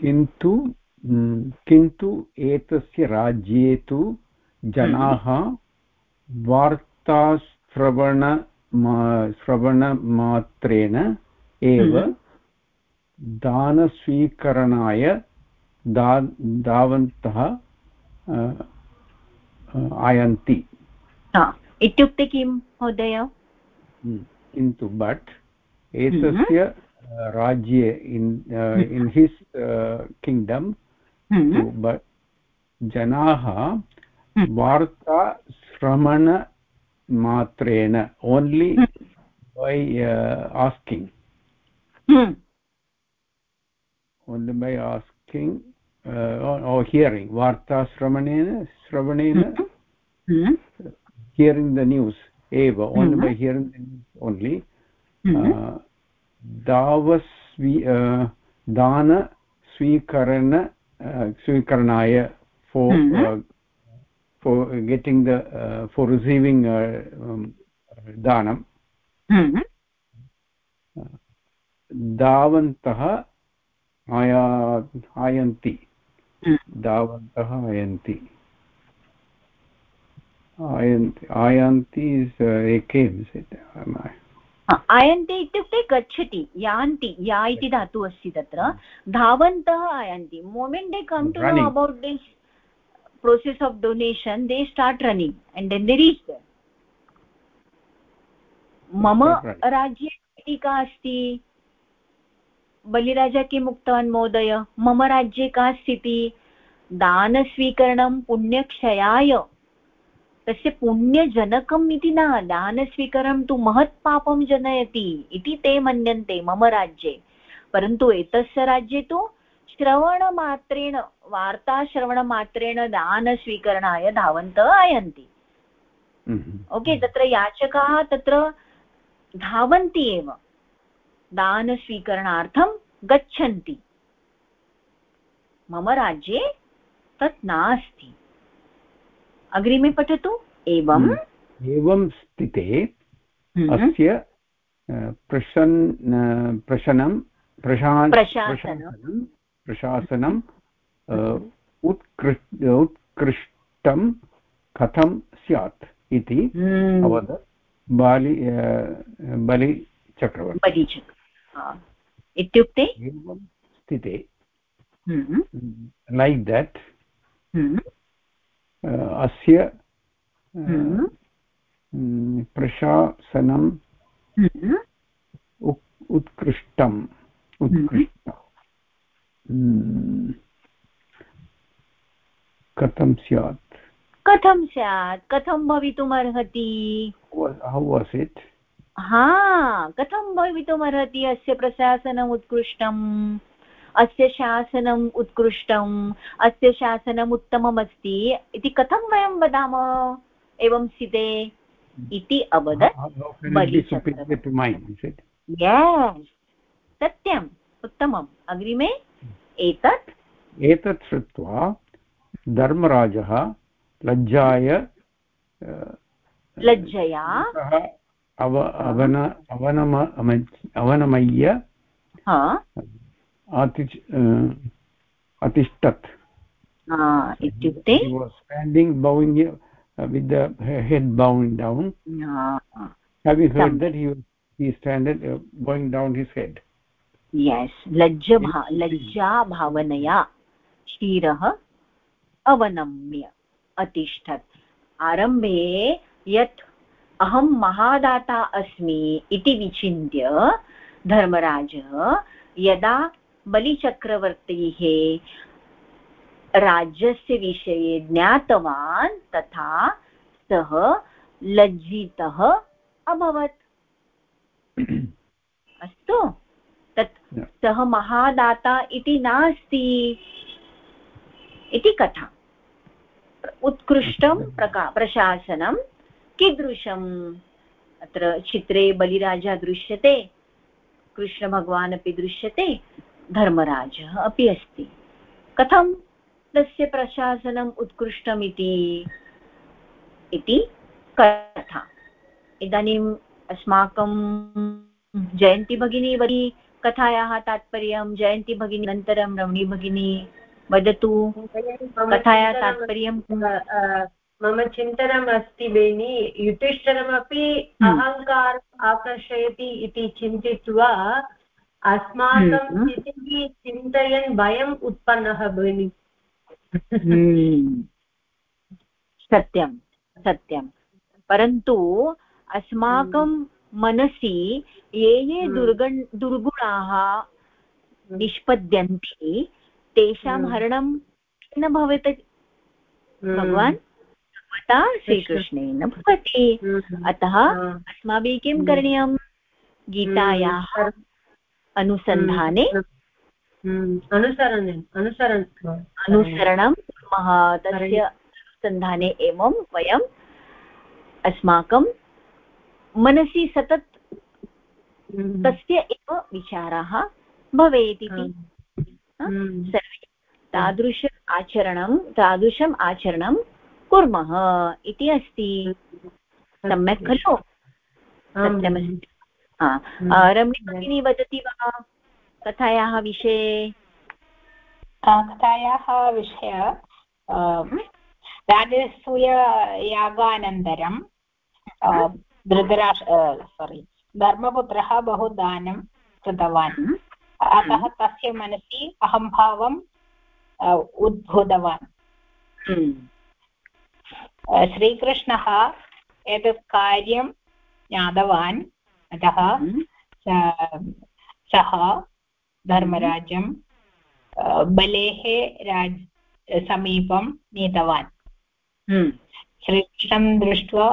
किन्तु किन्तु एतस्य राज्ये तु जनाः वार्ताश्रवण श्रवणमात्रेण एव हम्म। दानस्वीकरणाय दा धावन्तः आयन्ति। इत्युक्ते किं महोदय? हम्म, किन्तु बट् एतस्य हम्म। राज्ये in in his kingdom but जनाः वार्ता श्रवणमात्रेण only by asking only by asking uh, or, or hearing varta shravanena shravanena mm -hmm. hearing the news eva only mm -hmm. by hearing the news only mm -hmm. uh, davasvi uh, dana swikarana uh, swikaranaya for mm -hmm. uh, for getting the uh, for receiving uh, um, danam mm -hmm. धावन्तः आया आयन्ति धावन्तः आयन्ति आयन्ति आयान्ति came आयन्ति इत्युक्ते गच्छति यान्ति या इति धातुः अस्ति तत्र। धावन्तः आयन्ति। Moment they come to know about this process of donation they start running and then they reach मम राज्ये टीका अस्ति। बलिराजा किम् उक्तवान् महोदय मम राज्ये का स्थितिः दानस्वीकरणं पुण्यक्षयाय। तस्य पुण्यजनकम् इति न दानस्वीकरणं तु महत् पापं जनयति इति ते मन्यन्ते मम राज्ये। परन्तु एतस्य राज्ये तु श्रवणमात्रेण वार्ताश्रवणमात्रेण दानस्वीकरणाय धावन्तः आयन्ति। ओके तत्र याचकाः तत्र धावन्ति एव। दानस्वीकरणार्थं गच्छन्ति। मम राज्ये तत् नास्ति। अग्रिमे पठतु। एवम् हम्म। एवं स्थिते हम्म। अस्य प्रशन् प्रशनं प्रशासनं प्रशासनं उत्कृष्ट उत्कृष्टं कथं स्यात् इति हम्म। अवदत् बालि बलिचक्रवर्ती। बलिचक्र इत्युक्ते? एवं स्थिते लैक् देट् अस्य प्रशासनं उत्कृष्टम्। उत्कृष्ट। कथं स्यात्? कथं स्यात्? कथं भवितुमर्हति? हौ वास् इट् हा कथं भवितुमर्हति अस्य प्रशासनम् उत्कृष्टम्? अस्य शासनम् उत्कृष्टम्? अस्य शासनम् उत्तममस्ति? इति कथं वयं वदामः? एवं स्थिते इति अवदत् सत्यम् उत्तमम्। अग्रिमे? एतत्? एतत् श्रुत्वा धर्मराजः लज्जाय लज्जया? अवनमय्य अतिष्ठत्। इत्युक्ते? Standing bowing with the head bowing down head that hindered bowing down his head yes लज्ज लज्जा भावनया क्षीरः अवनम्य अतिष्ठत् आरम्भे यत् अहं महादाता अस्मि इति विचिन्त्य धर्मराजः यदा बलिचक्रवर्तेः राज्यस्य विषये ज्ञातवान् तथा सः लज्जितः अभवत्। [clears throat] अस्तु। तत् सः महादाता इति नास्ति इति कथा। उत्कृष्टं प्रका प्रशासनं कीदृशम्? अत्र चित्रे बलिराजा दृश्यते कृष्णभगवान् अपि दृश्यते धर्मराजः अपि अस्ति। कथं तस्य प्रशासनम् उत्कृष्टमिति? इति कथा। इदानीम् अस्माकं जयन्ती भगिनी वरी कथायाः तात्पर्यं जयन्ती भगिनी अनन्तरं रमणी भगिनी वदतु। कथायाः तात्पर्यं मम चिन्तनम् अस्ति बेनि युधिष्ठिरमपि हम्म। अहङ्कारम् आकर्षयति इति चिन्तयित्वा अस्माकं हम्म। स्थितिः चिन्तयन् भयम् उत्पन्नः भगिनि हम्म। सत्यं सत्यं। परन्तु अस्माकं मनसि ये ये दुर्गण दुर्गुणाः निष्पद्यन्ते तेषां हरणं न भवति। भगवान्? भगवता श्रीकृष्णेन भवति। अतः अस्माभिः किं करणीयं? गीतायाः अनुसन्धाने अनुसरणं कुर्मः। तस्य अनुसन्धाने एवं वयम् अस्माकं मनसि सतत् तस्य एव विचाराः भवेत् इति। तादृश आचरणं तादृशम् आचरणं कुर्मः इति अस्ति। सम्यक् खलु? सत्यमस्ति रमणी भगिनी वदति वा कथायाः विषये? कथायाः विषय राजसूययागानन्तरं धृतराष्ट्र सोरि धर्मपुत्रः बहु दानं कृतवान् अतः तस्य मनसि अहम्भावम् उद्भूतवान् श्रीकृष्णः एतत् कार्यं ज्ञातवान् अतः सः धर्मराजं बलेः राज समीपं नीतवान् हम्म। श्रीकृष्णं दृष्ट्वा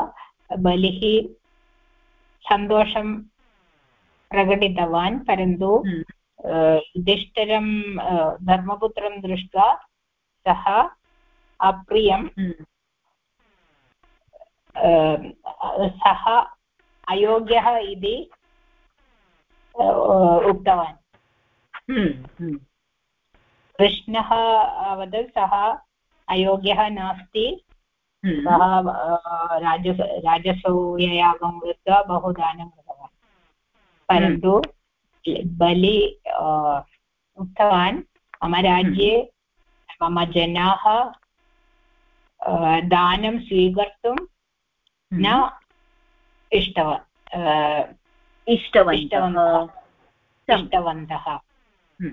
बलिः सन्तोषं प्रकटितवान् परन्तु हम्म। युधिष्ठिरं धर्मपुत्रं दृष्ट्वा सः अप्रियं हम्म। सः अयोग्यः इति उक्तवान्। कृष्णः अवदत् सः अयोग्यः नास्ति। सः राज राजसूययागं कृत्वा बहु दानं कृतवान् परन्तु बलि उक्तवान् मम राज्ये मम जनाः दानं स्वीकर्तुं न। इष्टव इष्टवन्तः इष्टवन्तः।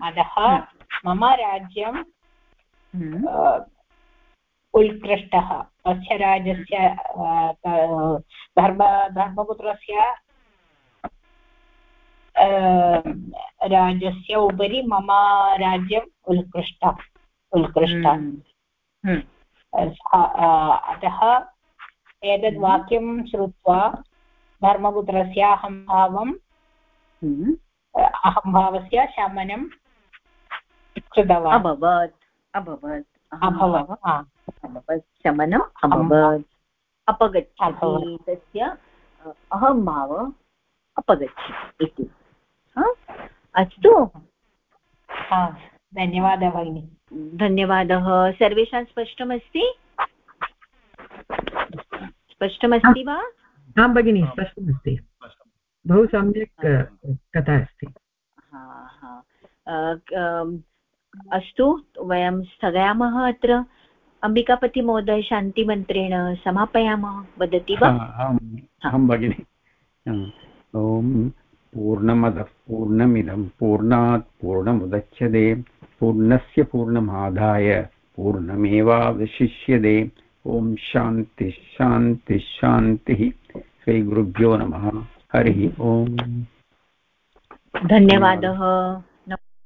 अतः। मम राज्यं उत्कृष्टः तस्य राज्यस्य धर्म धर्मपुत्रस्य राज्यस्य उपरि मम राज्यम् उत्कृष्ट उत्कृष्ट अतः एतद् वाक्यं श्रुत्वा धर्मपुत्रस्य अहम्भावं हम्म। अहम्भावस्य शमनं कृतवान्। अभवत् अभवत् अभवत् अभवत् शमनम् अभवत्। अपगच्छति तस्य अहम्भाव अपगच्छति इति। अस्तु। धन्यवादः भगिनि। धन्यवादः। सर्वेषां स्पष्टमस्ति? स्पष्टमस्ति वा? आं भगिनि स्पष्टमस्ति। बहु सम्यक् कथा अस्ति। अस्तु वयं स्थगयामः अत्र। अम्बिकापतिमहोदय शान्तिमन्त्रेण समापयामः। वदति वा? अहं भगिनि। ॐ पूर्णमदः पूर्णमिदं पूर्णात् पूर्णमुदच्छते पूर्णस्य पूर्णमादाय पूर्णमेवावशिष्यते। ॐ शान्ति शान्ति शान्तिः श्रीगुरुभ्यो नमः। हरिः ओम्। धन्यवादः।